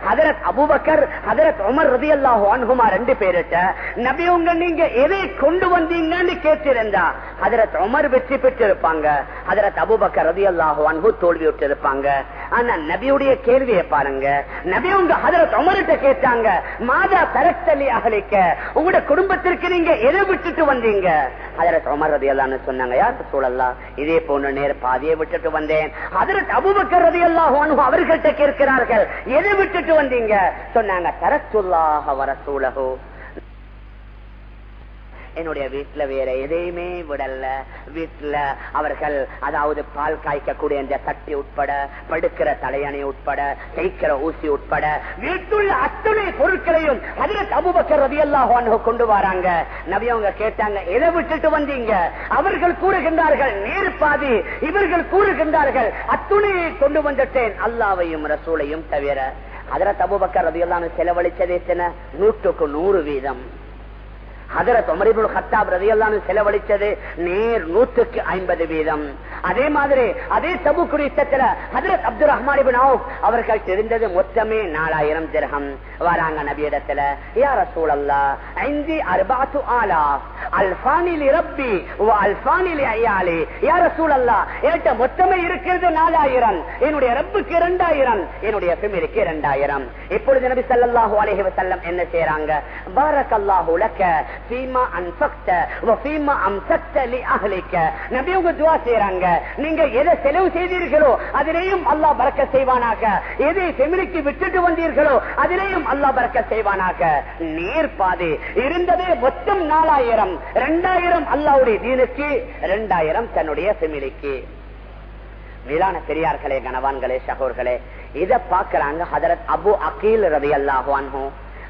ஹதரத் அபுபக்கர் ஹதரத் உமர் ரதி அல்லாஹு அனுகுமா ரெண்டு பேருட்ட நபி உங்க நீங்க எதை கொண்டு வந்தீங்கன்னு கேட்டிருந்தா? அதரத் உமர் வெற்றி பெற்றிருப்பாங்க. அதரத் ஹதரத் அபுபக்கர் ரதி அல்லாஹு அன்பு தோல்வி விட்டு இருப்பாங்க ஆனா நபியுடைய கேள்வியை பாருங்க. நபி உங்க அதரத் உமர்கிட்ட கேட்டாங்க மாதா தரத்தலி அகலிக்க உங்களோட குடும்பத்திற்கு நீங்க எதை விட்டுட்டு வந்தீங்க? ஹதரத் உமர் ரதி அல்லான்னு சொன்னாங்க யார் சூழல்லா இதே போன நேர பாதியை விட்டுட்டு வந்தேன். ஹதரத் அபுபக்கர் ரதி அல்லாஹு அவர்கள்ட்ட கேட்கிறார்கள் எதை விட்டுட்டு வந்தீங்க? சொன்னாங்க தரத்துல்லாஹ வரசூலஹு என்னுடைய வீட்டுல வேற எதையுமே விடல. வீட்டுல அவர்கள் அதாவது பால் காய்க்கக்கூடிய இந்த சட்டி உட்பட படுக்கிற தலையணை உட்பட தைக்கிற ஊசி உட்பட வீட்டுள்ள அத்தனை பொருட்களையும் அதில் அபுபக்கர் ரவி கொண்டு வராங்க. நபி அவங்க கேட்டாங்க எதை விட்டுட்டு வந்தீங்க? அவர்கள் கூறுகின்றார்கள் நேர் பாதி. இவர்கள் கூறுகின்றார்கள் அத்துணையை கொண்டு வந்துட்டேன். அல்லாவையும் ரசூலையும் தவிர அதுல தபுபக்கர் ரவி அல்லான்னு செலவழிச்சது எத்தனை? நூற்றுக்கு நூறு வீதம். ஹதரத் உமரிபுல் ஹத்தாப் ரதியல்லானு செலவழிச்சது நேர் நூற்றுக்கு ஐம்பது வீதம். அதே மாதிரி அதே தபுக்கு யுத்தத்துல ஹதரத் அப்துல் ரஹ்மான் இப்னு அவர்கள் தெரிந்தது மொத்தமே நாலாயிரம் திரகம் வராங்க நபியிடத்துல யார சூழல்லா ஐந்து அர்பாத்து ஆலா அல்பானில் ரப்பி அல்பானில் ஐயாலி. யார சூழல்லா ஏட்ட மொத்தமே இருக்கிறது நாலாயிரம். என்னுடைய ரப்புக்கு இரண்டாயிரம். என்னுடைய பிமிருக்கு இரண்டாயிரம். இப்பொழுது நபி சல்லாஹூ அலஹி வசல்லம் என்ன செய்யறாங்க பாரக் அல்லாஹூ ஃபீமா அன்ஃபக்த வ அம்சக்த லி அஹ்லிக நபி உங்க துஆ செய்றாங்க. நீங்க எதை செலவு செய்தீர்களோ அதிலேயும் அல்லாஹ் பரக்கத் செய்வானாக. எதை ஃபெமிலிக்கு விட்டுட்டு வந்தீர்களோ அதிலேயும் அல்லாஹ் பரக்கத் செய்வானாக. நேர் பாதை. இருந்ததே மொத்தம் நாலாயிரம். ரெண்டாயிரம் அல்லாஹ்வுடைய தீனுக்கு ரெண்டாயிரம் தன்னுடைய செமிலிக்கு. மேலான பெரியார்களே கணவான்களே சகோர்களே இத பாக்குறாங்க ஹதரத் அபு அகீல் ரவி அல்லாஹான்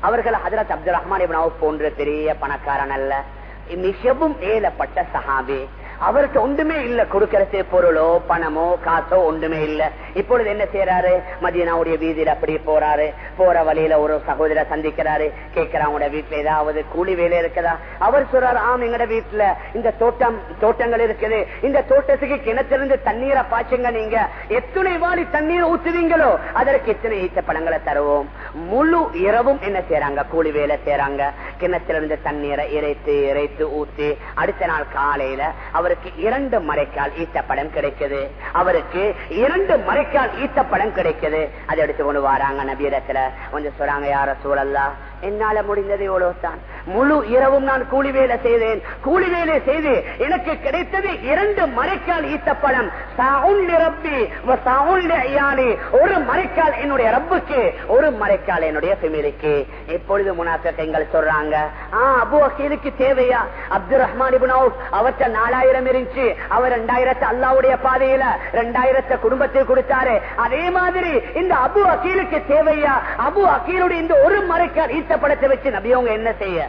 அவர்கள் ஹஜரத் அப்துல் ரஹ்மான் போன்ற பெரிய பணக்காரன் அல்ல. மிகவும் ஏலப்பட்ட சஹாபி. அவருக்கு ஒன்றுமே இல்ல. கொடுக்கறது பொருளோ பணமோ காசோ ஒன்றுமே இல்ல. இப்பொழுது என்ன செய்யறாரு மதியனாவுடைய வீதியில அப்படி போறாரு. போற வழியில ஒரு சகோதர சந்திக்கிறாரு. கேட்கிறாங்க உங்களோட வீட்டுல ஏதாவது கூலி வேலை இருக்குதா? அவர் சொல்றாரு ஆம் எங்கட வீட்டுல. இந்த தோட்டம் தோட்டங்கள் இருக்குது. இந்த தோட்டத்துக்கு கிணத்திலிருந்து தண்ணீரை பாய்ச்சுங்க நீங்க. எத்தனை வாளி தண்ணீர் ஊத்துவீங்களோ அதற்கு எத்தனை ஈச்ச பழங்களை தருவோம். முழு இரவும் என்ன செய்யறாங்க கூலி வேலை செய்யறாங்க கிணத்திலிருந்து தண்ணீரை இறைத்து இறைத்து ஊத்தி அடுத்த நாள் காலையில அவருக்கு இரண்டு மறைக்கால் ஈத்தப்படம் கிடைக்குது. அவருக்கு இரண்டு மறைக்கால் ஈத்தப்படம் கிடைக்குது. அதை எடுத்து கொண்டு வராங்க நபீரத்துல. கொஞ்சம் சொல்றாங்க யார சூழல்லா என்னால முடிந்தது எவ்வளவுதான் முழு இரவும் நான் கூலி வேலை செய்தேன். கூலி வேலை செய்து எனக்கு கிடைத்தது இரண்டு மறைக்கால் ஈத்தப்படம் ரப்பி ஒரு மறைக்கால் என்னுடைய ரப்புக்கு ஒரு மறைக்கால் என்னுடைய பிமிலிக்கு இப்பொழுது முனாக்கங்கள் சொல்றாங்க ஆ அபு அக்கீலுக்கு தேவையா? அப்துல் ரஹ்மான் அவற்ற நாலாயிரம் இருந்துச்சு. அவர் ரெண்டாயிரத்து அல்லாவுடைய பாதையில ரெண்டாயிரத்த குடும்பத்தில் கொடுத்தாரு. அதே மாதிரி இந்த அபு அக்கீலுக்கு தேவையா? அபு அக்கீலுடைய இந்த ஒரு மறைக்கால் ஈத்த படத்தை வச்சு நபியவங்க என்ன செய்ய?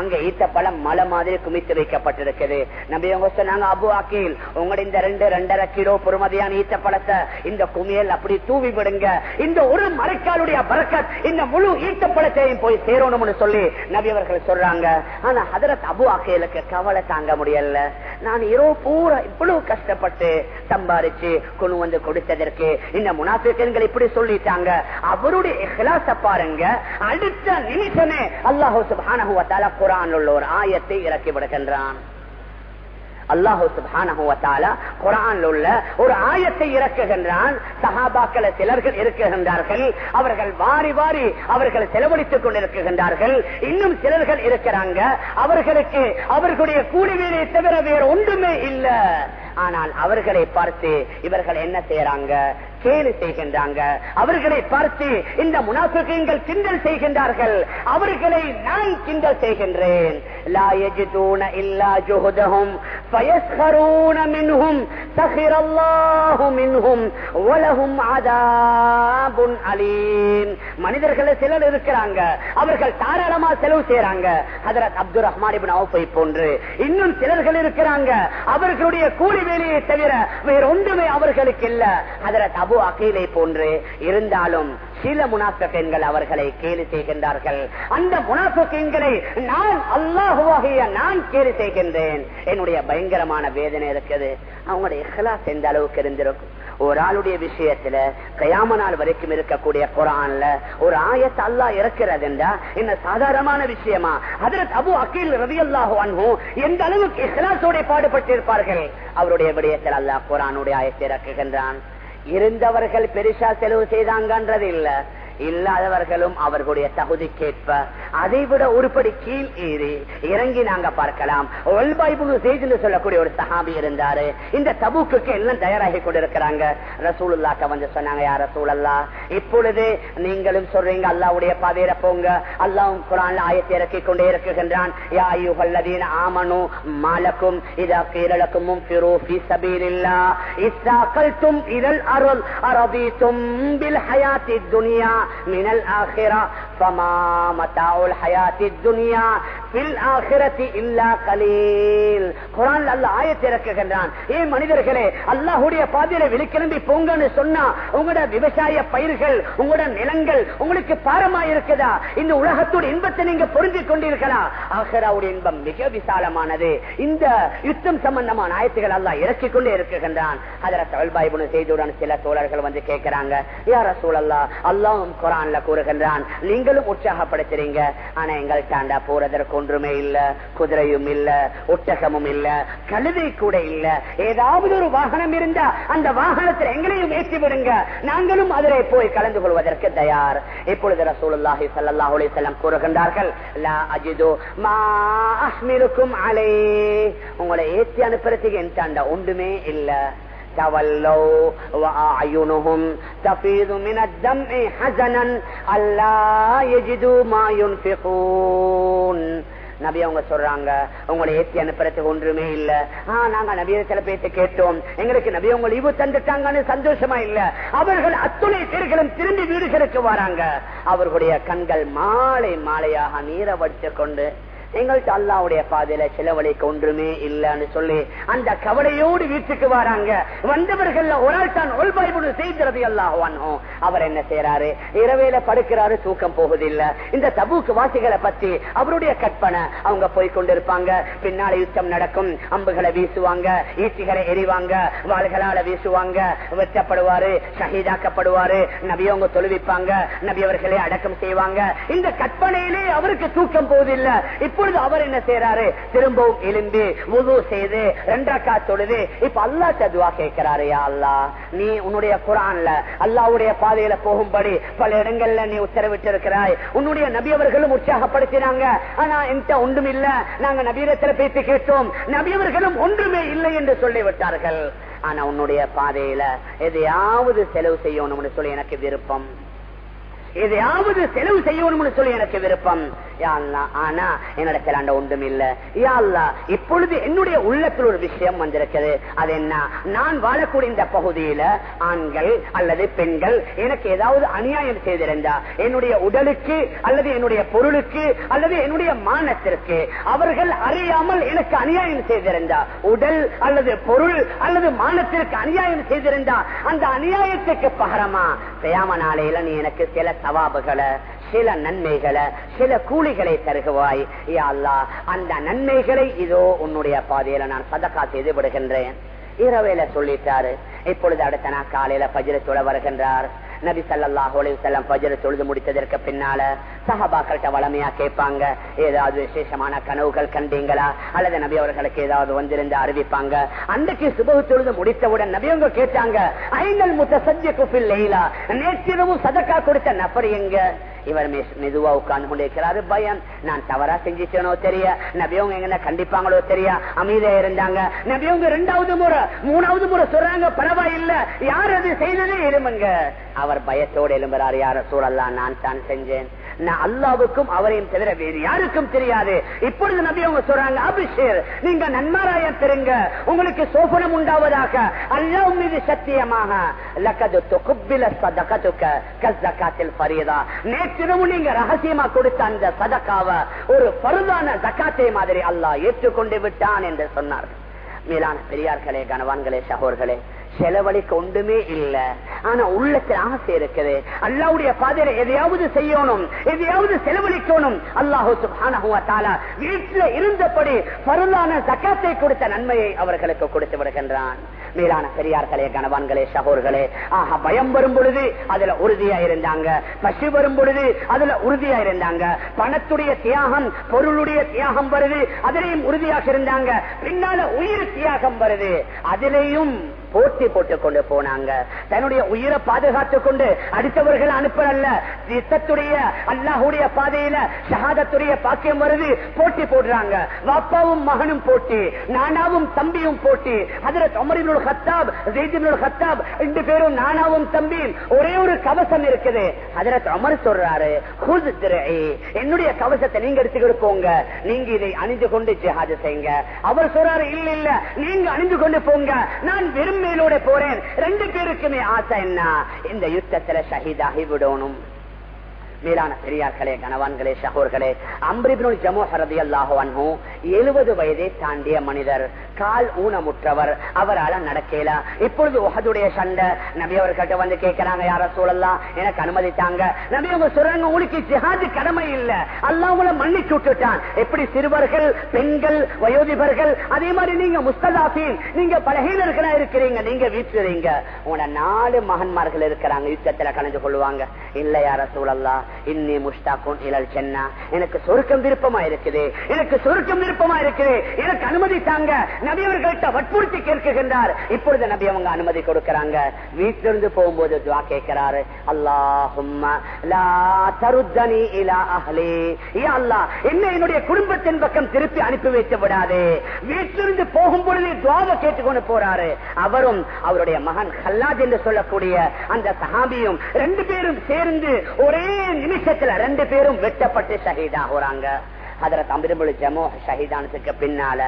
அங்க ஈத்த பழம் மலை மாதிரி குமித்து வைக்கப்பட்டிருக்குது நபியவங்க சொன்னாங்க அபு அக்கீல் உங்களோட இந்த ரெண்டு ரெண்டரை கிலோ பொறுமதியான ஈத்த பழத்தை இந்த குமியல் அப்படி தூவி விடுங்க. இந்த ஒரு மறைக்காலுடைய பறக்கத் இந்த முழு ஈத்த பழத்தையும் போய் சேரணும்னு சொல்லி நபி அவர்கள் சொல்றாங்க. ஆனா ஹதரத் அபு அக்கேலுக்கு கவலை தாங்க முடியல. நான் இரவு பூரா இவ்வளவு கஷ்டப்பட்டு சம்பாரிச்சு கொண்டு வந்து கொடுத்ததற்கு இந்த முனாபிக்கன்கள் இப்படி சொல்லிட்டாங்க. அவருடைய இஹ்லாச பாருங்க அடுத்த நிமிஷமே அல்லாஹு சுப்ஹானஹு குரான் உள்ள ஒரு ஆயத்தை இறக்கி விடுகின்றான் அல்லாஹு சுபானஹுவத்தால குரான் உள்ள ஒரு ஆயத்தை இறக்குகின்றான். சஹாபாக்கள சிலர்கள் இருக்குகின்றார்கள் அவர்கள் வாரி வாரி அவர்கள் செலவழித்துக் கொண்டிருக்கின்றார்கள். இன்னும் சிலர்கள் இருக்கிறாங்க. அவர்களுக்கு அவர்களுடைய கூலி வேலையை தவிர வேறு ஒன்றுமே இல்லை. ஆனால் அவர்களை பார்த்து இவர்கள் என்ன செய்யறாங்க கேலி செய்கின்றாங்க. அவர்களை பார்த்து இந்த முனாஃபிகங்கள் கிண்டல் செய்கின்றார்கள். அவர்களை நான் கிண்டல் செய்கின்றேன். மனிதர்களை மனிதர்கள் சிலர் இருக்கிறாங்க. அவர்கள் தாராளமா செலவு செய்யறாங்க ஹதரத் அப்துல் ரஹ்மான் போன்று இன்னும் சிலர்கள் இருக்கிறாங்க. அவர்களுடைய கூலி வேலையை தவிர வேற ஒன்றுமே அவர்களுக்கு இல்ல. அதில் தபு அகீலை போன்று இருந்தாலும் சில முனாஃபிகன்கள் அவர்களை கேலி செய்கின்றார்கள். அந்த முனாஃபிகன்களை நான் அல்லாஹுவாகிய நான் கேலி செய்கின்றேன். என்னுடைய பயங்கரமான வேதனை இருக்குது அவங்களுடைய இஹ்லாஸ் எந்த அளவுக்கு இருந்திருக்கும்? ஒரு ஆளுடைய விஷயத்துல கயாம நாள் வரைக்கும் இருக்கக்கூடிய குரான்ல ஒரு ஆயத்தை அல்லா இறக்கிறது என்றா என்ன சாதாரணமான விஷயமா? அதற்கு அபு அக்கீல் ரவி அல்லாஹு அன்பு எந்த அளவுக்கு இஹ்லாசோட பாடுபட்டிருப்பார்கள்? அவருடைய விடயத்தில் அல்லாஹ் குரானுடைய ஆயத்தை இறக்குகின்றான். இருந்தவர்கள் பெருசா செலவு செய்தாங்கன்றது இல்ல இல்லாதவர்களும் அவர்களுடைய தகுதிக்கேற்ப அதை விட ஒருபடி கீழ் ஏறி இறங்கி நாங்க பார்க்கலாம். சொல்லக்கூடிய ஒரு சஹாபி இருந்தாரு. இந்த தபுக்கு எல்லாம் தயாராகி கொண்டிருக்கிறாங்க. ரசூலுல்லாக்க வந்து சொன்னாங்க யார் ரசூலல்லா இப்பொழுது நீங்களும் சொல்றீங்க அல்லாவுடைய பாதையில போங்க. அல்லாவும் குரான் ஆயத்தை இறக்கி கொண்டே இருக்குகின்றான் யா ஐயுஹல்லதீன ஆமனு மாலக்கும் இதா கீரலக்கும் இதழ் அருள் அரபித்தும் பில் ஹயாத்தி துனியா. من الآخرة فما متاع الحياة الدنيا في الآخرة إلا قليل குரான் அல்ல ஆயத்தை இறக்குகின்றான் ஏ மனிதர்களே அல்லாஹுடைய பாதையில வெளிக்கிளம்பி போங்கன்னு சொன்னா உங்களோட விவசாய பயிர்கள் உங்களோட நிலங்கள் உங்களுக்கு பாரமா இருக்குதா இந்த உலகத்தோட இன்பத்தை நீங்க புரிஞ்சு கொண்டிருக்கலாம் ஆஹராவுடைய இன்பம் மிக விசாலமானது இந்த யுத்தம் சம்பந்தமான ஆயத்துகள் அல்லா இறக்கி கொண்டே இருக்குகின்றான் அதில் தவல்பாய்புன செய்தியுடன் சில தோழர்கள் வந்து கேட்கிறாங்க யார சூழல்லா அல்லாஹும் குரான்ல கூறுகின்றான். நீங்களும் உற்சாகப்படுத்துறீங்க. ஆனா எங்கள் தாண்டா போறதற்கு ஒன்றுமே இல்ல. குதிரையும் இல்ல. ஒட்டகமும் இல்ல. கழுதை கூட இல்ல. ஏதாவது ஒரு வாகனம் இருந்தா அந்த வாகனத்தில் எங்களையும் ஏற்றி விடுங்க. நாங்களும் அதிலே போய் கலந்து கொள்வதற்கு தயார். இப்பொழுது ரசூலுல்லாஹி ஸல்லல்லாஹு அலைஹி வஸல்லம் கூறுகின்றார்கள் லா அஜிது மா அஹ்மிலுக்கும் அலை உங்களை ஏற்றி அனுப்புறதுக்கு என் தாண்டா ஒன்றுமே இல்ல. تولوا وأعينهم تفيض من الدمع حزنا ألا يجدوا ما ينفقون நபி அவங்க சொல்றாங்க உங்களை ஏற்றி அனுப்புறதுக்கு ஒன்றுமே இல்ல ஆஹ் நாங்க நபியத்துல பேச கேட்டோம் எங்களுக்கு நபி உங்க லீவு தந்துட்டாங்கன்னு சந்தோஷமா இல்ல அவர்கள் அத்துணை பேர்களும் திரும்பி வீடுகளுக்கு வராங்க அவர்களுடைய கண்கள் மாலை மாலையாக நீரை வடிச்சு கொண்டு எங்கள்கிட்ட அல்லாவுடைய பாதையில செலவழிக்க ஒன்றுமே இல்லன்னு சொல்லி அந்த கவலையோடு வீட்டுக்கு வராங்க. வந்தவர்கள் ஒரு ஆள் தான் ஒல்பாய்புடு செய்கிறது அல்லாஹ் அவர் என்ன செய்யறாரு இரவையில படுக்கிறாரு தூக்கம் போகுதில்லை. இந்த தபூக்கு வாசிகளை பத்தி அவருடைய கற்பனை. அவங்க போய் கொண்டிருப்பாங்க. பின்னால யுத்தம் நடக்கும். அம்புகளை வீசுவாங்க. ஈட்டிகளை எரிவாங்க வாள்களால வீசுவாங்க. வெற்றப்படுவாரு ஷஹீதாக்கப்படுவாரு. நபியவங்க தொழுவிப்பாங்க. நபியவர்களை அடக்கம் செய்வாங்க. இந்த கற்பனையிலே அவருக்கு தூக்கம் போவதில்லை. இப்பொழுது அவர் என்ன செய்யறாரு திரும்பவும் எலும்பி முழு செய்து ரெண்டாக்கா தொழுது இப்ப அல்லா சதுவா கேட்கிறாரு அல்லா நீ உன்னுடைய குரான்ல அல்லாவுடைய பாதையில போகும்படி பல இடங்கள்ல நீ உத்தரவிட்டு இருக்கிறாய் உன்னுடைய நபியவர்களும் உற்சாகப்படுத்தினாங்க. ஆனா என்கிட்ட ஒன்றும் இல்ல. நாங்க நபீரத்தில் பேசி கேட்டோம். நபியவர்களும் ஒன்றுமே இல்லை என்று சொல்லிவிட்டார்கள். ஆனா உன்னுடைய பாதையில எதையாவது செலவு செய்யணும்னு சொல்லி எனக்கு விருப்பம். எதையாவது செலவு செய்யணும்னு சொல்லி எனக்கு விருப்பம். ஆனா என்னோட ஆண்ட ஒன்றும் இல்ல. யாழ்லா இப்பொழுது என்னுடைய உள்ளத்தில் ஒரு விஷயம் வந்திருக்கிறது. அது என்ன? நான் வாழக்கூடிய இந்த பகுதியில ஆண்கள் அல்லது பெண்கள் எனக்கு ஏதாவது அநியாயம் செய்திருந்தா என்னுடைய உடலுக்கு அல்லது என்னுடைய பொருளுக்கு அல்லது என்னுடைய மானத்திற்கு அவர்கள் அறியாமல் எனக்கு அநியாயம் செய்திருந்தா உடல் அல்லது பொருள் அல்லது மானத்திற்கு அநியாயம் செய்திருந்தா அந்த அநியாயத்துக்கு பகரமா செய்யாம நாளையில நீ எனக்கு சில சவாபுகளை சில நன்மைகளை சில கூலிகளை தருகுவாய். அல்லா அந்த நன்மைகளை இதோ உன்னுடைய பாதையில நான் சதக்கா செய்து விடுகின்றேன். இரவையில சொல்லிட்டாரு. இப்பொழுது அடுத்த நான் காலையில பஜிரத்தோட வருகின்றார். நபி சல்லாஹ் செல்லம் பஜர் தொழுது முடித்ததற்கு பின்னால சஹாபாக்கள்கிட்ட வளமையா கேட்பாங்க. ஏதாவது விசேஷமான கனவுகள் கண்டீங்களா? அல்லது நபி அவர்களுக்கு ஏதாவது வந்திருந்து அறிவிப்பாங்க? அன்றைக்கு சுபகு தொழுது முடித்தவுடன் நபி அவங்க கேட்டாங்க ஐநல் முத்த சத்திய குப்பில் லெய்லா. நேற்றிரவும் சதக்கா கொடுத்த நபர் எங்க? இவர் மெதுவா உட்கார்ந்து கொண்டிருக்கிறாரு பயம். நான் தவறா செஞ்சிச்சேனோ தெரிய. நபியவங்க எங்க கண்டிப்பாங்களோ தெரியா. அமைதியா இருந்தாங்க. நபியவங்க ரெண்டாவது முறை மூணாவது முறை சொல்றாங்க பரவாயில்ல. யார் அது செய்ததே? எலும்புங்க அவர் பயத்தோடு எழும்புறாரு. யார சூழல்லாம் நான் தான் செஞ்சேன். நான் அல்லாவுக்கும் அவரையும் தவிர வேறு யாருக்கும் தெரியாது. இப்பொழுது நபி அவங்க சொல்றாங்க அபிஷேர் நீங்க நன்மாராய பெறுங்க. உங்களுக்கு சோபனம் உண்டாவதாக. அல்லாஹ் மீது சத்தியமாக. லக்கது தொகுப்பில சதகதுக்க கஸ்தகாத்தில் பரியதா நேற்றிரவும் நீங்க ரகசியமா கொடுத்த அந்த சதக்காவ ஒரு பருதான ஜக்காத்தை மாதிரி அல்லாஹ் ஏற்றுக்கொண்டு விட்டான் என்று சொன்னார் மேலான பெரியார்களே கனவான்களே சகோர்களே செலவழிக்க ஒன்றுமே இல்ல. ஆனா உள்ளத்தில் ஆசை இருக்குது. அல்லாவுடைய பாதையில எதையாவது செய்யணும் எதையாவது செலவழிக்கணும். அல்லாஹு சுபானா வீட்டுல இருந்தபடி பருளான சக்கத்தை கொடுத்த நன்மையை அவர்களுக்கு கொடுத்து விடுகின்றான். மேலான பெரியார்களே கணவான்களே சகோர்களே ஆஹா பயம் வரும் பொழுது அதுல உறுதியா இருந்தாங்க. பசி வரும் பொழுது அதுல உறுதியா இருந்தாங்க. பணத்துடைய தியாகம் பொருளுடைய தியாகம் வருது. அதிலையும் உறுதியாக இருந்தாங்க. பின்னால உயிர் தியாகம் வருது. அதிலையும் போட்டி போட்டுக் கொண்டு போனாங்க. தன்னுடைய உயிரை பாதுகாத்துக் கொண்டு அடுத்தவர்கள் அனுப்பல யுத்தத்துடைய அல்லாஹுடைய பாதையில ஷஹாதத்துடைய பாக்கியம் வருது. போட்டி போடுறாங்க. வாப்பாவும் மகனும் போட்டி. நானாவும் தம்பியும் போட்டி. அதுல தொமரினுள் ஹத்தாப் ஜெய்தினுள் ஹத்தாப் ரெண்டு பேரும் நானாவும் தம்பியும் ஒரே ஒரு கவசம் இருக்குது. அதுல அமர் சொல்றாரு என்னுடைய கவசத்தை நீங்க எடுத்துக்கிட்டு போங்க நீங்க இதை அணிந்து கொண்டு ஜிஹாது செய்யுங்க. அவர் சொல்றாரு இல்ல இல்ல நீங்க அணிந்து கொண்டு போங்க. நான் விரும்பி மேலோட போறேன். ரெண்டு பேருக்குமே ஆசை என்ன? இந்த யுத்தத்துல ஷஹீதாகி விடணும். மேலான பெரியார்களே கணவான்களே சகோர்களே அம்ரிபினுள் ஜமோஹரதி அல்லாஹோ அன்ஹூ எழுபது வயதை தாண்டிய மனிதர் கால் ஊனமுற்றவர் அவரால் நடக்கல. இப்பொழுது உகதுடைய சண்டை நபி அவர்கிட்ட வந்து கேட்கிறாங்க யார சூழல்லாம் எனக்கு அனுமதித்தாங்க. நபி அவங்க சொல்றாங்க உங்களுக்கு ஜிஹாது கடமை இல்ல. அல்லாஹ் உங்களை மன்னிச்சு விட்டுட்டான். எப்படி சிறுவர்கள் பெண்கள் வயோதிபர்கள் அதே மாதிரி நீங்க முஸ்தலாஃபீன் நீங்க பலகீனர்களா இருக்கிறீங்க நீங்க வீசுறீங்க. உங்களோட நாலு மகன்மார்கள் இருக்கிறாங்க யுத்தத்துல கலந்து கொள்வாங்க இல்ல யார சூழல்லாம் இன்னி முஷ்டாக்கும் இழல் சென்னா எனக்கு சொருக்கம் விருப்பமா இருக்குது. எனக்கு சொருக்கம் விருப்பமா இருக்குது. எனக்கு அனுமதி தாங்க. நபி அவர்கள்ட்ட வற்புறுத்தி கேட்கின்றார் இப்பொழுது நபி அவங்க அனுமதி கொடுக்கிறாங்க. வீட்டிலிருந்து போகும்போது துவா கேட்கிறாரு. அல்லாஹும்மா லா தருத்தனி இலா என்ன என்னுடைய குடும்பத்தின் பக்கம் திருப்பி அனுப்பி வைத்து விடாதே. வீட்டிலிருந்து போகும் பொழுது துவாவை கேட்டுக்கொண்டு போறாரு. அவரும் அவருடைய மகன் ஹல்லாஜ் என்று சொல்லக்கூடிய அந்த சஹாபியும் ரெண்டு பேரும் சேர்ந்து ஒரே நிமிஷத்துல ரெண்டு பேரும் வெட்டப்பட்டு ஷஹீதாகிறாங்க அதுல தம்பிரபுள் ஜமோ ஷஹீதானதுக்கு பின்னால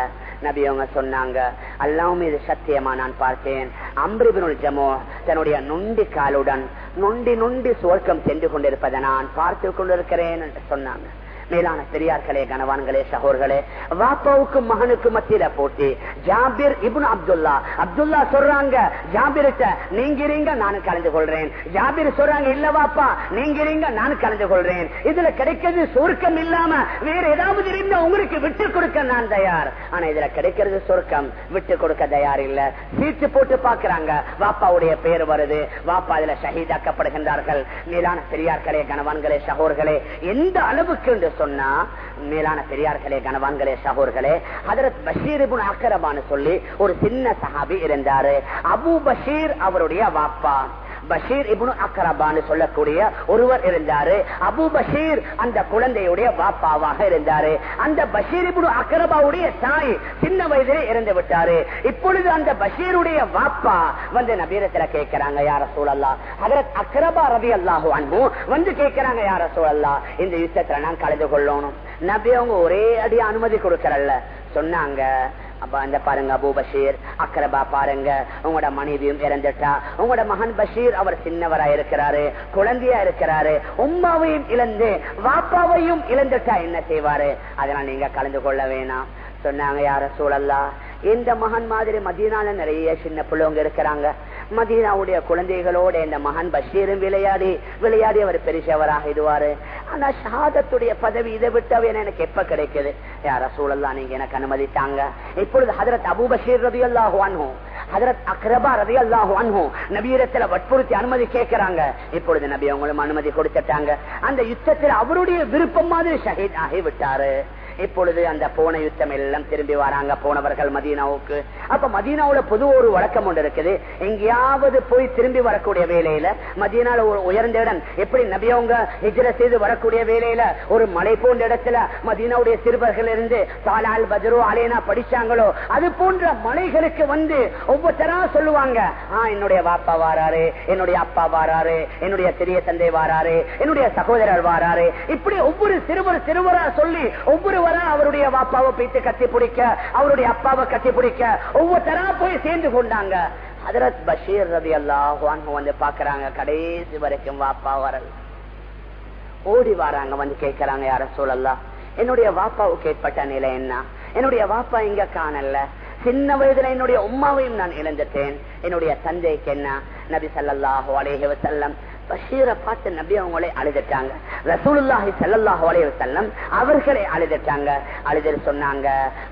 நபி அவங்க சொன்னாங்க அல்லாவும் இது சத்தியமா நான் பார்த்தேன். அம்பிரிபுல் ஜமோ தன்னுடைய நொண்டி காலுடன் நொண்டி நொண்டி சுவர்க்கம் சென்று கொண்டிருப்பதை நான் பார்த்து கொண்டிருக்கிறேன் என்று சொன்னாங்க. மேலான பெரியார்களே கனவான்களே சகோர்களே வாப்பாவுக்கும் மகனுக்கு மத்தியில போட்டி. ஜாபிர் இபுன் அப்துல்லா. அப்துல்லா சொல்றாங்க ஜாபிர்கிட்ட நீங்க இருங்க நானும் கலந்து கொள்றேன். ஜாபிர் சொல்றாங்க இல்ல வாப்பா நீங்க இருங்க நானும் கலந்து கொள்றேன். இதுல கிடைக்கிறது சுருக்கம் இல்லாம வேற ஏதாவது இருந்தா உங்களுக்கு விட்டு கொடுக்க நான் தயார். ஆனா இதுல கிடைக்கிறது சுருக்கம் விட்டு கொடுக்க தயார் இல்ல. சீட்டு போட்டு பாக்குறாங்க. வாப்பாவுடைய பெயர் வருது. வாப்பா இதுல ஷஹீதாக்கப்படுகின்றார்கள். மேலான பெரியார்களே கனவான்களே சகோர்களே எந்த அளவுக்கு சொன்னா மேலான பெரியார்களே கனவான்களே சகோர்களே ஹதரத் பஷீர் அக்கரபான்னு சொல்லி ஒரு சின்ன சஹாபி இருந்தாரு. அபு பஷீர் அவருடைய வாப்பா. பஷீர் இபுனு அக்கரபான்னு சொல்லக்கூடிய ஒருவர் இருந்தாரு. அபு பஷீர் அந்த குழந்தையுடைய வாப்பாவாக இருந்தாரு. அந்த பஷீர் இபுனு அக்கரபாவுடைய தாய் சின்ன வயதிலே இறந்து விட்டாரு. இப்பொழுது அந்த பஷீருடைய வாப்பா வந்து நபீரத்துல கேட்கிறாங்க யார சூழல்லா அதற்கு அக்கரபா ரவி அல்லாஹு அன்பு வந்து கேட்கிறாங்க யார சூழல்லா இந்த யுத்தத்துல நான் கலந்து கொள்ளணும். நபி அவங்க ஒரே அடி அனுமதி கொடுக்கறல்ல. சொன்னாங்க. அப்ப அந்த பாருங்க அபு பஷீர் அக்கரபா பாருங்க. உங்களோட மனைவியும் இறந்துட்டா. உங்களோட மகன் பஷீர் அவர் சின்னவரா இருக்கிறாரு குழந்தையா இருக்கிறாரு. உம்மாவையும் இழந்து வாப்பாவையும் இழந்துட்டா என்ன செய்வாரு? அதனால நீங்க கலந்து கொள்ள வேணாம். சொன்னாங்க யார சூழல்லா இந்த மகன் மாதிரி மதியனால நிறைய சின்ன பிள்ளைங்க இருக்கிறாங்க. மதீனாவுடைய குழந்தைகளோட இந்த மகன் பஷீரும் விளையாடி விளையாடி அவர் பெரிசவராக இதுவாரு ஆனா ஷாதத்துடைய பதவி இதை விட்டவே எனக்கு எப்ப கிடைக்குது? யார சூழல்லாம் நீங்க எனக்கு அனுமதித்தாங்க. இப்பொழுது ஹதரத் அபு பஷீர் ரவி அல்லாஹுவானும் ஹதரத் அக்ரபா ரவி அல்லாஹு நபீரத்துல வற்புறுத்தி அனுமதி கேட்கிறாங்க. இப்பொழுது நபி அவங்களும் அனுமதி கொடுத்துட்டாங்க. அந்த யுத்தத்தில் அவருடைய விருப்பம் மாதிரி ஷஹீத் ஆகி விட்டாரு. இப்பொழுது அந்த போன யுத்தம் எல்லாம் திரும்பி வராங்க போனவர்கள் மதீனாவுக்கு. அப்ப மதீனாவுல பொது ஒரு வழக்கம் ஒன்று இருக்குது. எங்கேயாவது போய் திரும்பி வரக்கூடிய வேலையில மதீனால ஒரு உயர்ந்த இடம். எப்படி நபியவங்க ஹிஜ்ர செய்து வரக்கூடிய வேலையில ஒரு மலை போன்ற இடத்துல மதீனாவுடைய சிறுவர்கள் இருந்து சாலால் பஜரோ அலேனா படிச்சாங்களோ அது போன்ற மலைகளுக்கு வந்து ஒவ்வொருத்தரா சொல்லுவாங்க என்னுடைய வாப்பா வாராரு என்னுடைய அப்பா வாராரு என்னுடைய பெரிய தந்தை வாராரு என்னுடைய சகோதரர் வாராரு. இப்படி ஒவ்வொரு சிறுவர் சிறுவரா சொல்லி ஒவ்வொரு ஒவ்வொருவரா அவருடைய வாப்பாவை பீத்து கட்டி பிடிக்க அவருடைய அப்பாவை கட்டி பிடிக்க ஒவ்வொருத்தரா போய் சேர்ந்து கொண்டாங்க. ஹதரத் பஷீர் ரவி அல்லாஹ் வந்து பாக்குறாங்க கடைசி வரைக்கும் வாப்பா வரல். ஓடி வராங்க வந்து கேட்கறாங்க யார சூழல்லா என்னுடைய வாப்பாவுக்கு ஏற்பட்ட நிலை என்ன? என்னுடைய வாப்பா இங்க காணல. சின்ன வயதுல என்னுடைய உமாவையும் நான் இழந்துட்டேன். என்னுடைய தந்தைக்கு என்ன? நபி சல்லாஹு அலேஹி வசல்லம் பஷீரை பார்த்து நபி அவங்களே அழுதுட்டாங்க. ரசூலுல்லாஹி சல்லாஹு அலைஹி செல்லம் அவர்களே அழுதுட்டாங்க. அழுது சொன்னாங்க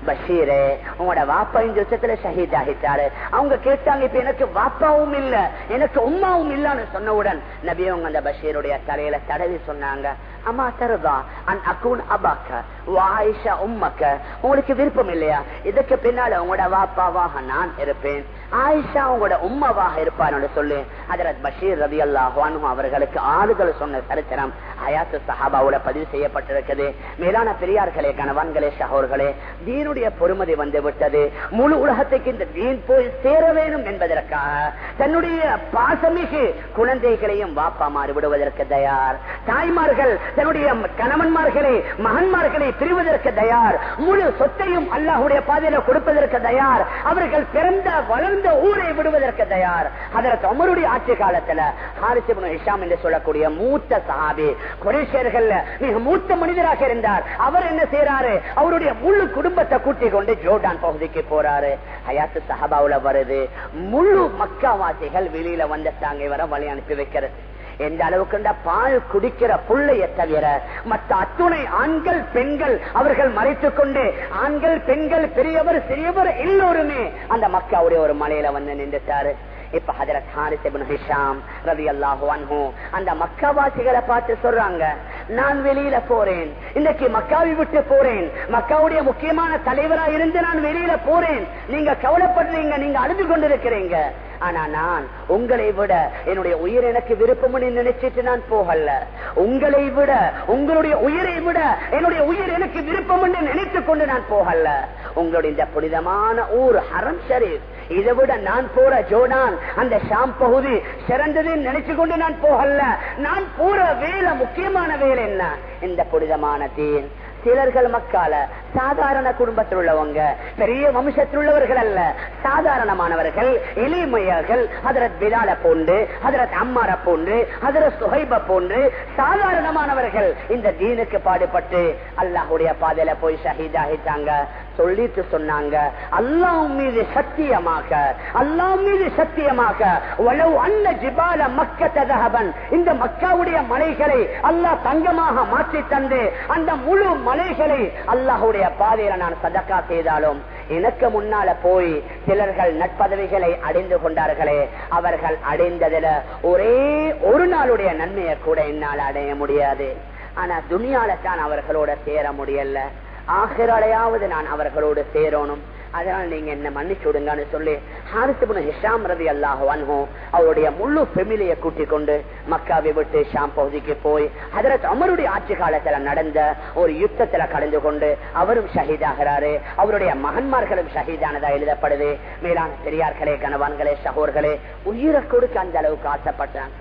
பஷீரே உங்களோட வாப்பா இந்த விஷயத்துல ஷஹீத் ஆகிட்டாரு. அவங்க கேட்டாங்க இப்ப எனக்கு வாப்பாவும் இல்ல எனக்கு உம்மாவும் இல்லன்னு சொன்னவுடன் நபி அவங்க அந்த பஷீருடைய தலையில தடவி சொன்னாங்க அம்மா தருதா அன் அக்கூன் அபாக்க வாயிஷா உம்மக்க உங்களுக்கு விருப்பம் இல்லையா? இதுக்கு பின்னால உங்களோட வாப்பாவாக நான் இருப்பேன். ஆயிஷா உங்களோட உம்மாவாக இருப்பார் சொல்லி. அதரத் பஷீர் ரவி அல்லாஹானும் அவர்களுக்கு ஆளுகள் சொன்ன சரித்திரம் ஹயாத்து சஹாபாவோட பதிவு செய்யப்பட்டிருக்கிறது மேலான பெரியார்களே கணவான்களே சகோர்களே தீனுடைய பொறுமதி வந்து விட்டது. முழு உலகத்துக்கு இந்த தீன் போய் சேர வேணும் என்பதற்காக தன்னுடைய பாசமிகு குழந்தைகளையும் வாப்பா மாறி விடுவதற்கு தயார். தாய்மார்கள் தன்னுடைய கணவன்மார்களை மகன்மார்களை பிரிவதற்கு தயார். முழு சொத்தையும் அல்லாஹுடைய பாதையில கொடுப்பதற்கு தயார். அவர்கள் பிறந்த வளர்ந்த ஊரை விடுவதற்கு தயார். அதற்கு அமருடைய ஆட்சி காலத்துல ஹாரிசிபுன் இஷாம் என்று சொல்லக்கூடிய மூத்த சஹாபி குரேஷியர்கள் மிக மூத்த மனிதராக இருந்தார். அவர் என்ன செய்யறாரு அவருடைய முழு குடும்பத்தை கூட்டிக் கொண்டு ஜோர்டான் பகுதிக்கு போறாரு. ஹயாத்து சஹாபாவுல வருது. முழு மக்காவாசிகள் வெளியில வந்துட்டாங்க இவரை வழி அனுப்பி வைக்கிறது. எந்த அளவுக்கு பால் குடிக்கிற புள்ளைய தவிர மற்ற அத்துணை ஆண்கள் பெண்கள் அவர்கள் மறைத்துக் கொண்டு ஆண்கள் பெண்கள் பெரியவர் சிறியவர் எல்லோருமே அந்த மக்காவுடைய ஒரு மலையில வந்து நின்றுட்டாரு. இப்ப ஹதரத் ஹாரிஸ் இப்னு ஹிஷாம் அந்த மக்காவாசிகளை பார்த்து சொல்றாங்க நான் வெளியில போறேன். இன்னைக்கு மக்காவை விட்டு போறேன். மக்காவுடைய முக்கியமான தலைவரா இருந்து நான் வெளியில போறேன். நீங்க கவலைப்படுறீங்க நீங்க அழுது கொண்டிருக்கிறீங்க. ஆனா நான் உங்களை விட என்னுடைய உயிர் எனக்கு விருப்பம் நினைச்சிட்டு நான் போகல. உங்களை விட உங்களுடைய உயிரை விட என்னுடைய உயிர் எனக்கு விருப்பம் என்று நினைத்துக் கொண்டு நான் போகல. உங்களுடைய இந்த புனிதமான ஊர் ஹரம் ஷரீப் இதை விட நான் போற ஜோடான் அந்த ஷாம் பகுதி சிறந்ததுன்னு நினைச்சு கொண்டு நான் போகல. நான் போற வேலை முக்கியமான வேலை என்ன? இந்த புனிதமான தீன். சிலர்கள் மக்கால சாதாரண குடும்பத்தில் உள்ளவங்க பெரிய வம்சத்தில் உள்ளவர்கள் அல்ல சாதாரணமானவர்கள் இளிமையர்கள் அதரத் பிலால போன்று அதரத் அம்மார போன்று அதரத் சுகைப போன்று சாதாரணமானவர்கள். இந்த தீனுக்கு பாடுபட்டு அல்லாஹுடைய பாதையில போய் ஷஹீதாகிட்டாங்க. சொல்லிட்டு சொன்னாங்க. அல்லாஹ் மீது சத்தியமாக அல்லாஹ் மீது சத்தியமாக வலவு அன்ன ஜிபால மக்கத்ததகபன் இந்த மக்காவுடைய மலைகளை அல்லாஹ் தங்கமாக மாற்றி தந்து அந்த முழு மலைகளை அல்லாஹுடைய பாதையில நான் சதக்கா செய்தாலும் எனக்கு முன்னால போய் சிலர்கள் நட்பதவிகளை அடைந்து கொண்டார்களே அவர்கள் அடைந்ததுல ஒரே ஒரு நாளுடைய நன்மையை கூட என்னால் அடைய முடியாது. ஆனா துணியால தான் அவர்களோட சேர முடியல. ஆகிராலையாவது நான் அவர்களோடு சேரணும். அதனால நீங்க என்ன மன்னிச்சு விடுங்கன்னு சொல்லி ஹாரிசுபுன ஹிஷாம் ரவி அல்லாஹ் அவருடைய முழு பெமிலியை கூட்டிக் கொண்டு மக்காவை விட்டு ஷாம் பகுதிக்கு போய் அதற்கு அமருடைய ஆட்சி காலத்துல நடந்த ஒரு யுத்தத்துல கலந்து கொண்டு அவரும் ஷஹீதாகிறாரு. அவருடைய மகன்மார்களும் ஷஹீதானதா எழுதப்படுது. மேலான பெரியார்களே கணவான்களே சகோர்களே உயிரை கொடுக்க அந்த அளவுக்கு ஆசைப்பட்டான்.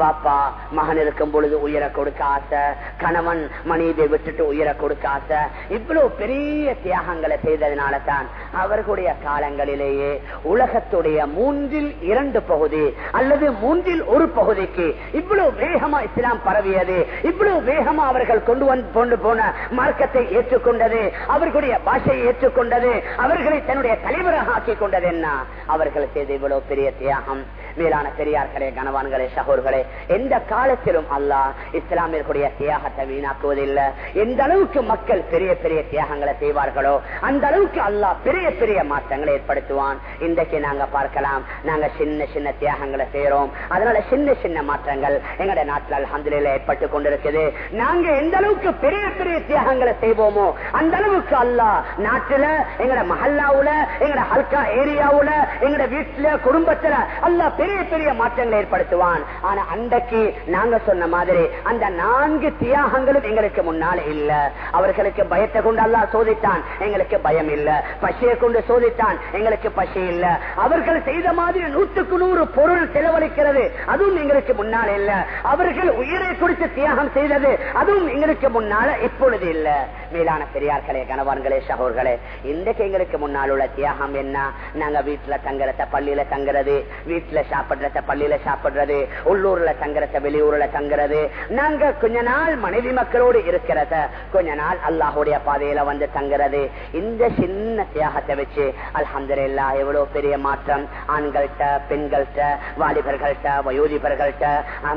வாப்பா மகன் இருக்கும் பொழுது உயர கொடுக்க ஆசை. கணவன் மனைவியை விட்டுட்டு உயர கொடுக்க ஆசை. இவ்வளவு பெரிய தியாகங்களை செய்ததுனால தான் அவர்களுடைய காலங்களிலேயே உலகத்துடைய மூன்றில் இரண்டு பகுதி அல்லது மூன்றில் ஒரு பகுதிக்கு இவ்வளவு வேகமா இஸ்லாம் பரவியது. இவ்வளவு வேகமா அவர்கள் கொண்டு வந்து கொண்டு போன மார்க்கத்தை ஏற்றுக்கொண்டது அவர்களுடைய பாஷையை ஏற்றுக்கொண்டது அவர்களை தன்னுடைய தலைவராக ஆக்கிக் கொண்டது என்ன? அவர்கள் செய்த இவ்வளவு பெரிய தியாகம். மேலான பெரியார்களே கனவான்களே சகோர்களே எந்த காலத்திலும் அல்லா இஸ்லாமியர்களுடைய தியாகத்தை வீணாக்குவதில்லை. எந்த அளவுக்கு மக்கள் பெரிய பெரிய தியாகங்களை செய்வார்களோ அந்த அளவுக்கு அல்லா பெரிய பெரிய மாற்றங்களை ஏற்படுத்துவான். இன்றைக்கு நாங்க பார்க்கலாம் நாங்க சின்ன சின்ன தியாகங்களை செய்யறோம் அதனால சின்ன சின்ன மாற்றங்கள் எங்களுடைய நாட்டில் அல்ஹம்துலில்லாஹ் ஏற்பட்டு கொண்டிருக்குது. நாங்க எந்த அளவுக்கு பெரிய பெரிய தியாகங்களை செய்வோமோ அந்த அளவுக்கு அல்லாஹ் நாட்டுல எங்கட மஹல்லாவுல எங்கட ஹல்கா ஏரியாவுல எங்கட வீட்டுல குடும்பத்துல அல்லாஹ் பெரிய பெரிய மாற்றங்களை ஏற்படுத்துவான். ஆனா அன்றைக்கு நாங்க சொன்ன மாதிரி அந்த நான்கு தியாகங்களும் எங்களுக்கு முன்னால இல்ல. அவர்களுக்கு பயத்தை கொண்டு அல்லாஹ் சோதித்தான். எங்களுக்கு பயம் இல்ல. பசியை கொண்டு சோதித்தான். எங்களுக்கு பசி இல்ல. அவர்கள் செய்த மாதிரி நூற்றுக்கு நூறு பொருள் செலவழிக்கிறது. அதுவும் எங்களுக்கு முன்னால இல்ல. அவர்கள் உயிரை குறித்து தியாகம் செய்தது அதுவும் எங்களுக்கு முன்னால இப்பொழுது இல்ல. மேலான பெரியார்களே கணவான்களே சகோர்களே இன்றைக்கு எங்களுக்கு முன்னால் உள்ள தியாகம் என்ன? நாங்க வீட்டுல தங்கறத பள்ளியில தங்கறது வீட்டுல சாப்பிடுறத பள்ளியில சாப்பிடுறது உள்ளூர்ல தங்குறத வெளியூர்ல தங்குறது நாங்க கொஞ்ச நாள் மனைவி மக்களோடு இருக்கிறத கொஞ்ச நாள் அல்லாஹுடைய பாதையில வந்து தங்குறது. இந்த சின்ன தியாகத்தை வச்சு அல்ஹம்துலில்லா எவ்வளவு பெரிய மாற்றம். ஆண்கள்கிட்ட பெண்கள்கிட்ட வாலிபர்கள்ட்ட வயோதிபர்கள்ட்ட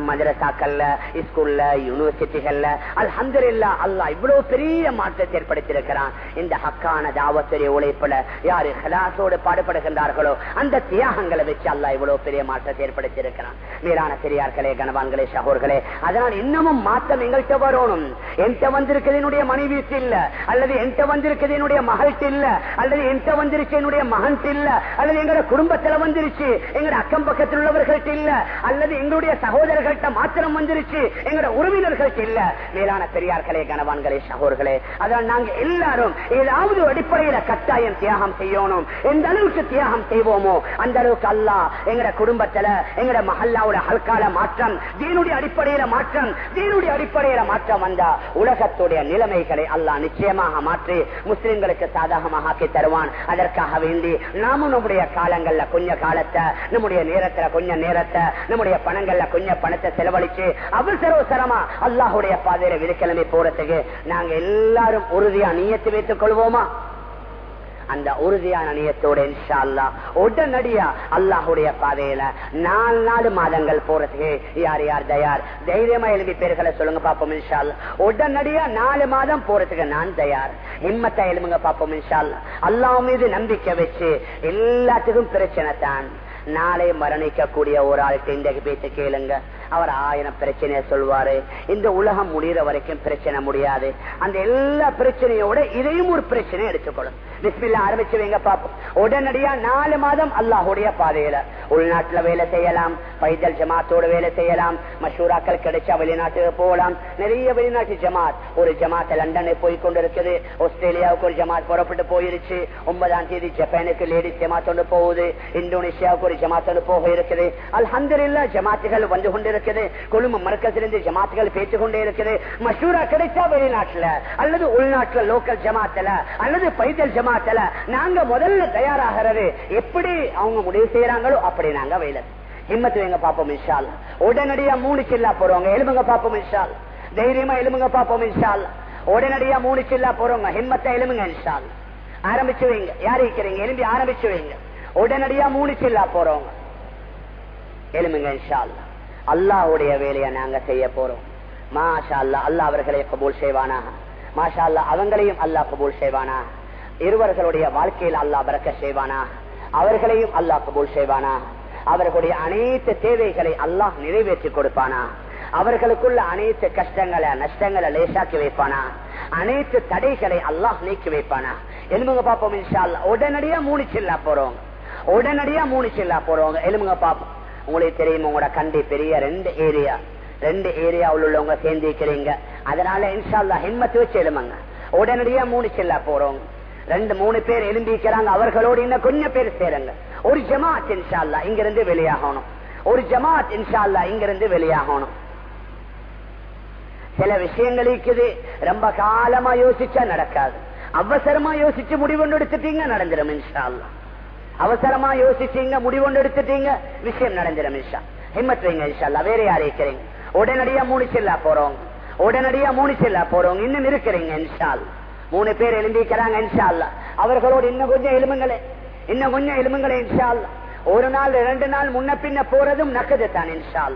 மதரசாக்கள்ல ஸ்கூல்ல யூனிவர்சிட்டிகள்ல. இல்லா அல்லாஹ் இவ்வளவு பெரிய மாற்றத்தை ஏற்படுத்தியிருக்கிறான். இந்த ஹக்கான தாவத்துடைய உழைப்புல யாரு ஹலாசோடு பாடுபடுகின்றார்களோ அந்த தியாகங்களை வச்சு அல்லாஹ் இவ்வளவு பெரிய மாற்றத்தை ஏற்படுத்தியிருக்கிறான். மேலான பெரியார்களே கனவான்களே சகோர்களே அதனால் இன்னமும் மாற்றம் எங்கள்கிட்ட வரணும். என்கிட்ட வந்திருக்கிறது என்னுடைய மனைவி இல்ல அல்லது என்கிட்ட வந்திருக்கிறது என்னுடைய மகள்கிட்ட இல்ல அல்லது என்கிட்ட வந்திருக்க என்னுடைய மகன் இல்ல அல்லது எங்களோட குடும்பத்துல வந்துருச்சு எங்களோட அக்கம் பக்கத்தில் உள்ளவர்கள்ட்ட இல்ல அல்லது எங்களுடைய சகோதரர்கள்ட்ட மாத்திரம் வந்துருச்சு எங்களோட உறவினர்கள்ட்ட இல்ல. மேலான பெரியார்களே கனவான்களே சகோர்களே அதனால் நாங்க எல்லாரும் ஏதாவது அடிப்படையில கட்டாயம் தியாகம் செய்யணும். எந்த அளவுக்கு தியாகம் செய்வோமோ அந்த அளவுக்கு அல்லாஹ் எங்கட குடும்பத்துல எங்கட மஹல்லாவோட ஹல்கால மாற்றம் தீனுடைய அடிப்படையில மாற்றம் தீனுடைய அடிப்படையில மாற்றம் வந்தா உலகத்துடைய நிலைமைகளை அல்லாஹ் நிச்சயமாக மாற்றி முஸ்லிம்களுக்கு சாதகமாக ஆக்கி தருவான். அதற்காக வேண்டி நாமும் நம்முடைய காலங்கள்ல கொஞ்ச காலத்தை நம்முடைய நேரத்துல கொஞ்ச நேரத்தை நம்முடைய பணங்கள்ல கொஞ்ச பணத்தை செலவழிச்சு அவசரவசரமா அல்லாஹுடைய பாதையில விழுக்கிழமை போறதுக்கு நாங்க எல்லாரும் உறுதியா நீயத்து வைத்துக் கொள்வோமா? அந்த உறுதியான நியத்தோட இன்ஷா அல்லாஹ் உடனடியா அல்லாஹுடைய பாதையில நாலு நாலு மாதங்கள் போறதுக்கு யார் யார் தயார்? தைரியமா எழுதி பேர்களை சொல்லுங்க பாப்போம் இன்ஷா அல்லா உடனடியா நாலு மாதம் போறதுக்கு நான் தயார். ஹிம்மத்தை எழுதுங்க பாப்போம் இன்ஷா அல்லா அல்லாஹ் மீது நம்பிக்கை வச்சு எல்லாத்துக்கும் பிரச்சனை தான். நாளை மரணிக்கக்கூடிய ஒரு ஆளுக்கு இன்றைக்கு பேச்சு கேளுங்க. அவர் ஆயிரம் பிரச்சனைய சொல்வாரு. இந்த உலகம் முடிகிற வரைக்கும் பிரச்சனை முடியாது. அந்த எல்லா பிரச்சனையோட இதையும் ஒரு பிரச்சனை எடுத்துக்கொள்ளும். பிஸ்மில்லா ஆரம்பிச்சு வைங்க பாப்போம் உடனடியா நாலு மாதம் அல்லாஹுடைய பாதையில. உள்நாட்டுல வேலை செய்யலாம். பைதல் ஜமாத்தோட வேலை செய்யலாம். மஷூராக்கள் கிடைச்சா வெளிநாட்டுக்கு போகலாம். நிறைய வெளிநாட்டு ஜமாத். ஒரு ஜமாத் லண்டனுக்கு போய் கொண்டிருக்குது. ஆஸ்திரேலியாவுக்கு ஒரு ஜமாத் புறப்பட்டு போயிருச்சு. ஒன்பதாம் தேதி ஜப்பானுக்கு லேடிஸ் ஜமாத் ஒன்று போகுது. இந்தோனேஷியாவுக்கு ஒரு ஜமாத் ஒன்று போக இருக்குது. அல்ஹம்துலில்லா ஜமாத்துகள் வந்து கொண்டிருக்குது. கொழும்பு மரக்கத்திலிருந்து ஜமாத்துகள் பேச்சு கொண்டே இருக்குது. மஷூரா கிடைச்சா வெளிநாட்டுல அல்லது உள்நாட்டுல லோக்கல் ஜமாத்துல அல்லது பைத்தல் ஜமாத்துல. நாங்க முதல்ல தயாராகிறது எப்படி அவங்க முடிவு செய்யறாங்களோ அப்படி நாங்க வயலர் ஹிம்மத்து எங்க பாப்போம் இன்ஷால் உடனடியா மூணு சில்லா போறவங்க எலும்புங்க பாப்போம் இன்ஷால் தைரியமா எலும்புங்க பாப்போம் இன்ஷால் உடனடியா மூணு சில்லா போறவங்க ஹிம்மத்தை எலும்புங்க இன்ஷால் ஆரம்பிச்சு வைங்க. யார் இருக்கிறீங்க? எலும்பி ஆரம்பிச்சு வைங்க. உடனடியா மூணு சில்லா போறவங்க எலும்புங்க இன்ஷால் அல்லாஹ்வுடைய வேலையை நாங்க செய்ய போறோம். மாஷா அல்லா அல்லாஹ் அவர்களை கபூல் செய்வானா மாஷா அல்லா அவங்களையும் அல்லாஹ் கபூல் செய்வானா இருவர்களுடைய வாழ்க்கையில் அல்லாஹ் பறக்க செய்வானா அவர்களையும் அல்லாஹ் கபூல் செய்வானா அவர்களுடைய அனைத்து தேவைகளை அல்லாஹ் நிறைவேற்றி கொடுப்பானா அவர்களுக்குள்ள அனைத்து கஷ்டங்களை நஷ்டங்களை லேசாக்கி வைப்பானா அனைத்து தடைகளை அல்லாஹ் நீக்கி வைப்பானா எலும்புங்க பார்ப்போம் இன்ஷா உடனடியா மூணு சில்லா போறோம். உடனடியா மூணு சில்லா போறவங்க எலும்புங்க பாப்போம் உங்களுக்கு தெரியும் உங்களோட கண்டி பெரிய ரெண்டு ஏரியா ரெண்டு ஏரியாவில் உள்ளவங்க சேர்ந்திருக்கிறீங்க அதனால இன்ஷால்லா ஹிம்மத்து வச்சு எலும்புங்க உடனடியா மூணு சில்லா போறவங்க ரெண்டு மூணு பேர் எழும்பிக்கிறாங்க அவர்களோடு இன்னும் கொஞ்சம் பேர் சேருங்க. ஒரு ஜமாத் இன்ஷால்லா இங்கிருந்து வெளியாகணும். ஒரு ஜமாத் இன்ஷால்லா இங்கிருந்து வெளியாகணும். சில விஷயங்கள் இருக்குது. ரொம்ப காலமா யோசிச்சா நடக்காது. அவசரமா யோசிச்சு முடிவு எடுத்துட்டீங்க நடந்துடும் இன்ஷால்லா அவசரமா யோசிச்சீங்க முடிவொண்டு எடுத்துட்டீங்க விஷயம் நடந்துடும் இஷா ஹிம்மத் வைங்க இஷால்லா வேற யார் இருக்கிறீங்க? உடனடியா மூணு செல்லா போறோம். உடனடியா மூணு செல்லா போறோம். இன்னும் இருக்கிறீங்க இன்ஷால். மூணு பேர் எழுந்திருக்கிறாங்க இன்ஷால்லா. அவர்களோடு இன்னும் கொஞ்சம் எலும்புங்களே இன்னும் கொஞ்சம் எலும்புங்களே இன்ஷால்லா ஒரு நாள் ரெண்டு நாள் முன்ன பின்ன போறதும் நக்கது தான் இன்ஷால்.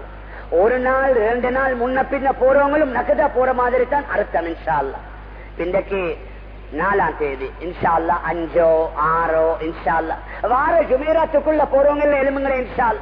ஒரு நாள் ரெண்டு நாள் முன்ன பின்ன போறவங்களும் நக்கதா போற மாதிரி தான் அர்த்தம் இன்ஷால்லா. இன்றைக்கு നാലാം തീയതി. ഇൻഷാല്ല അഞ്ചോ ആറോ ഇൻഷാല്ല വാറ ജുമീറാത്തുക്കുള്ള പോറോങ്ങളിലെ എലുമങ്ങളെ ഇൻഷാൽ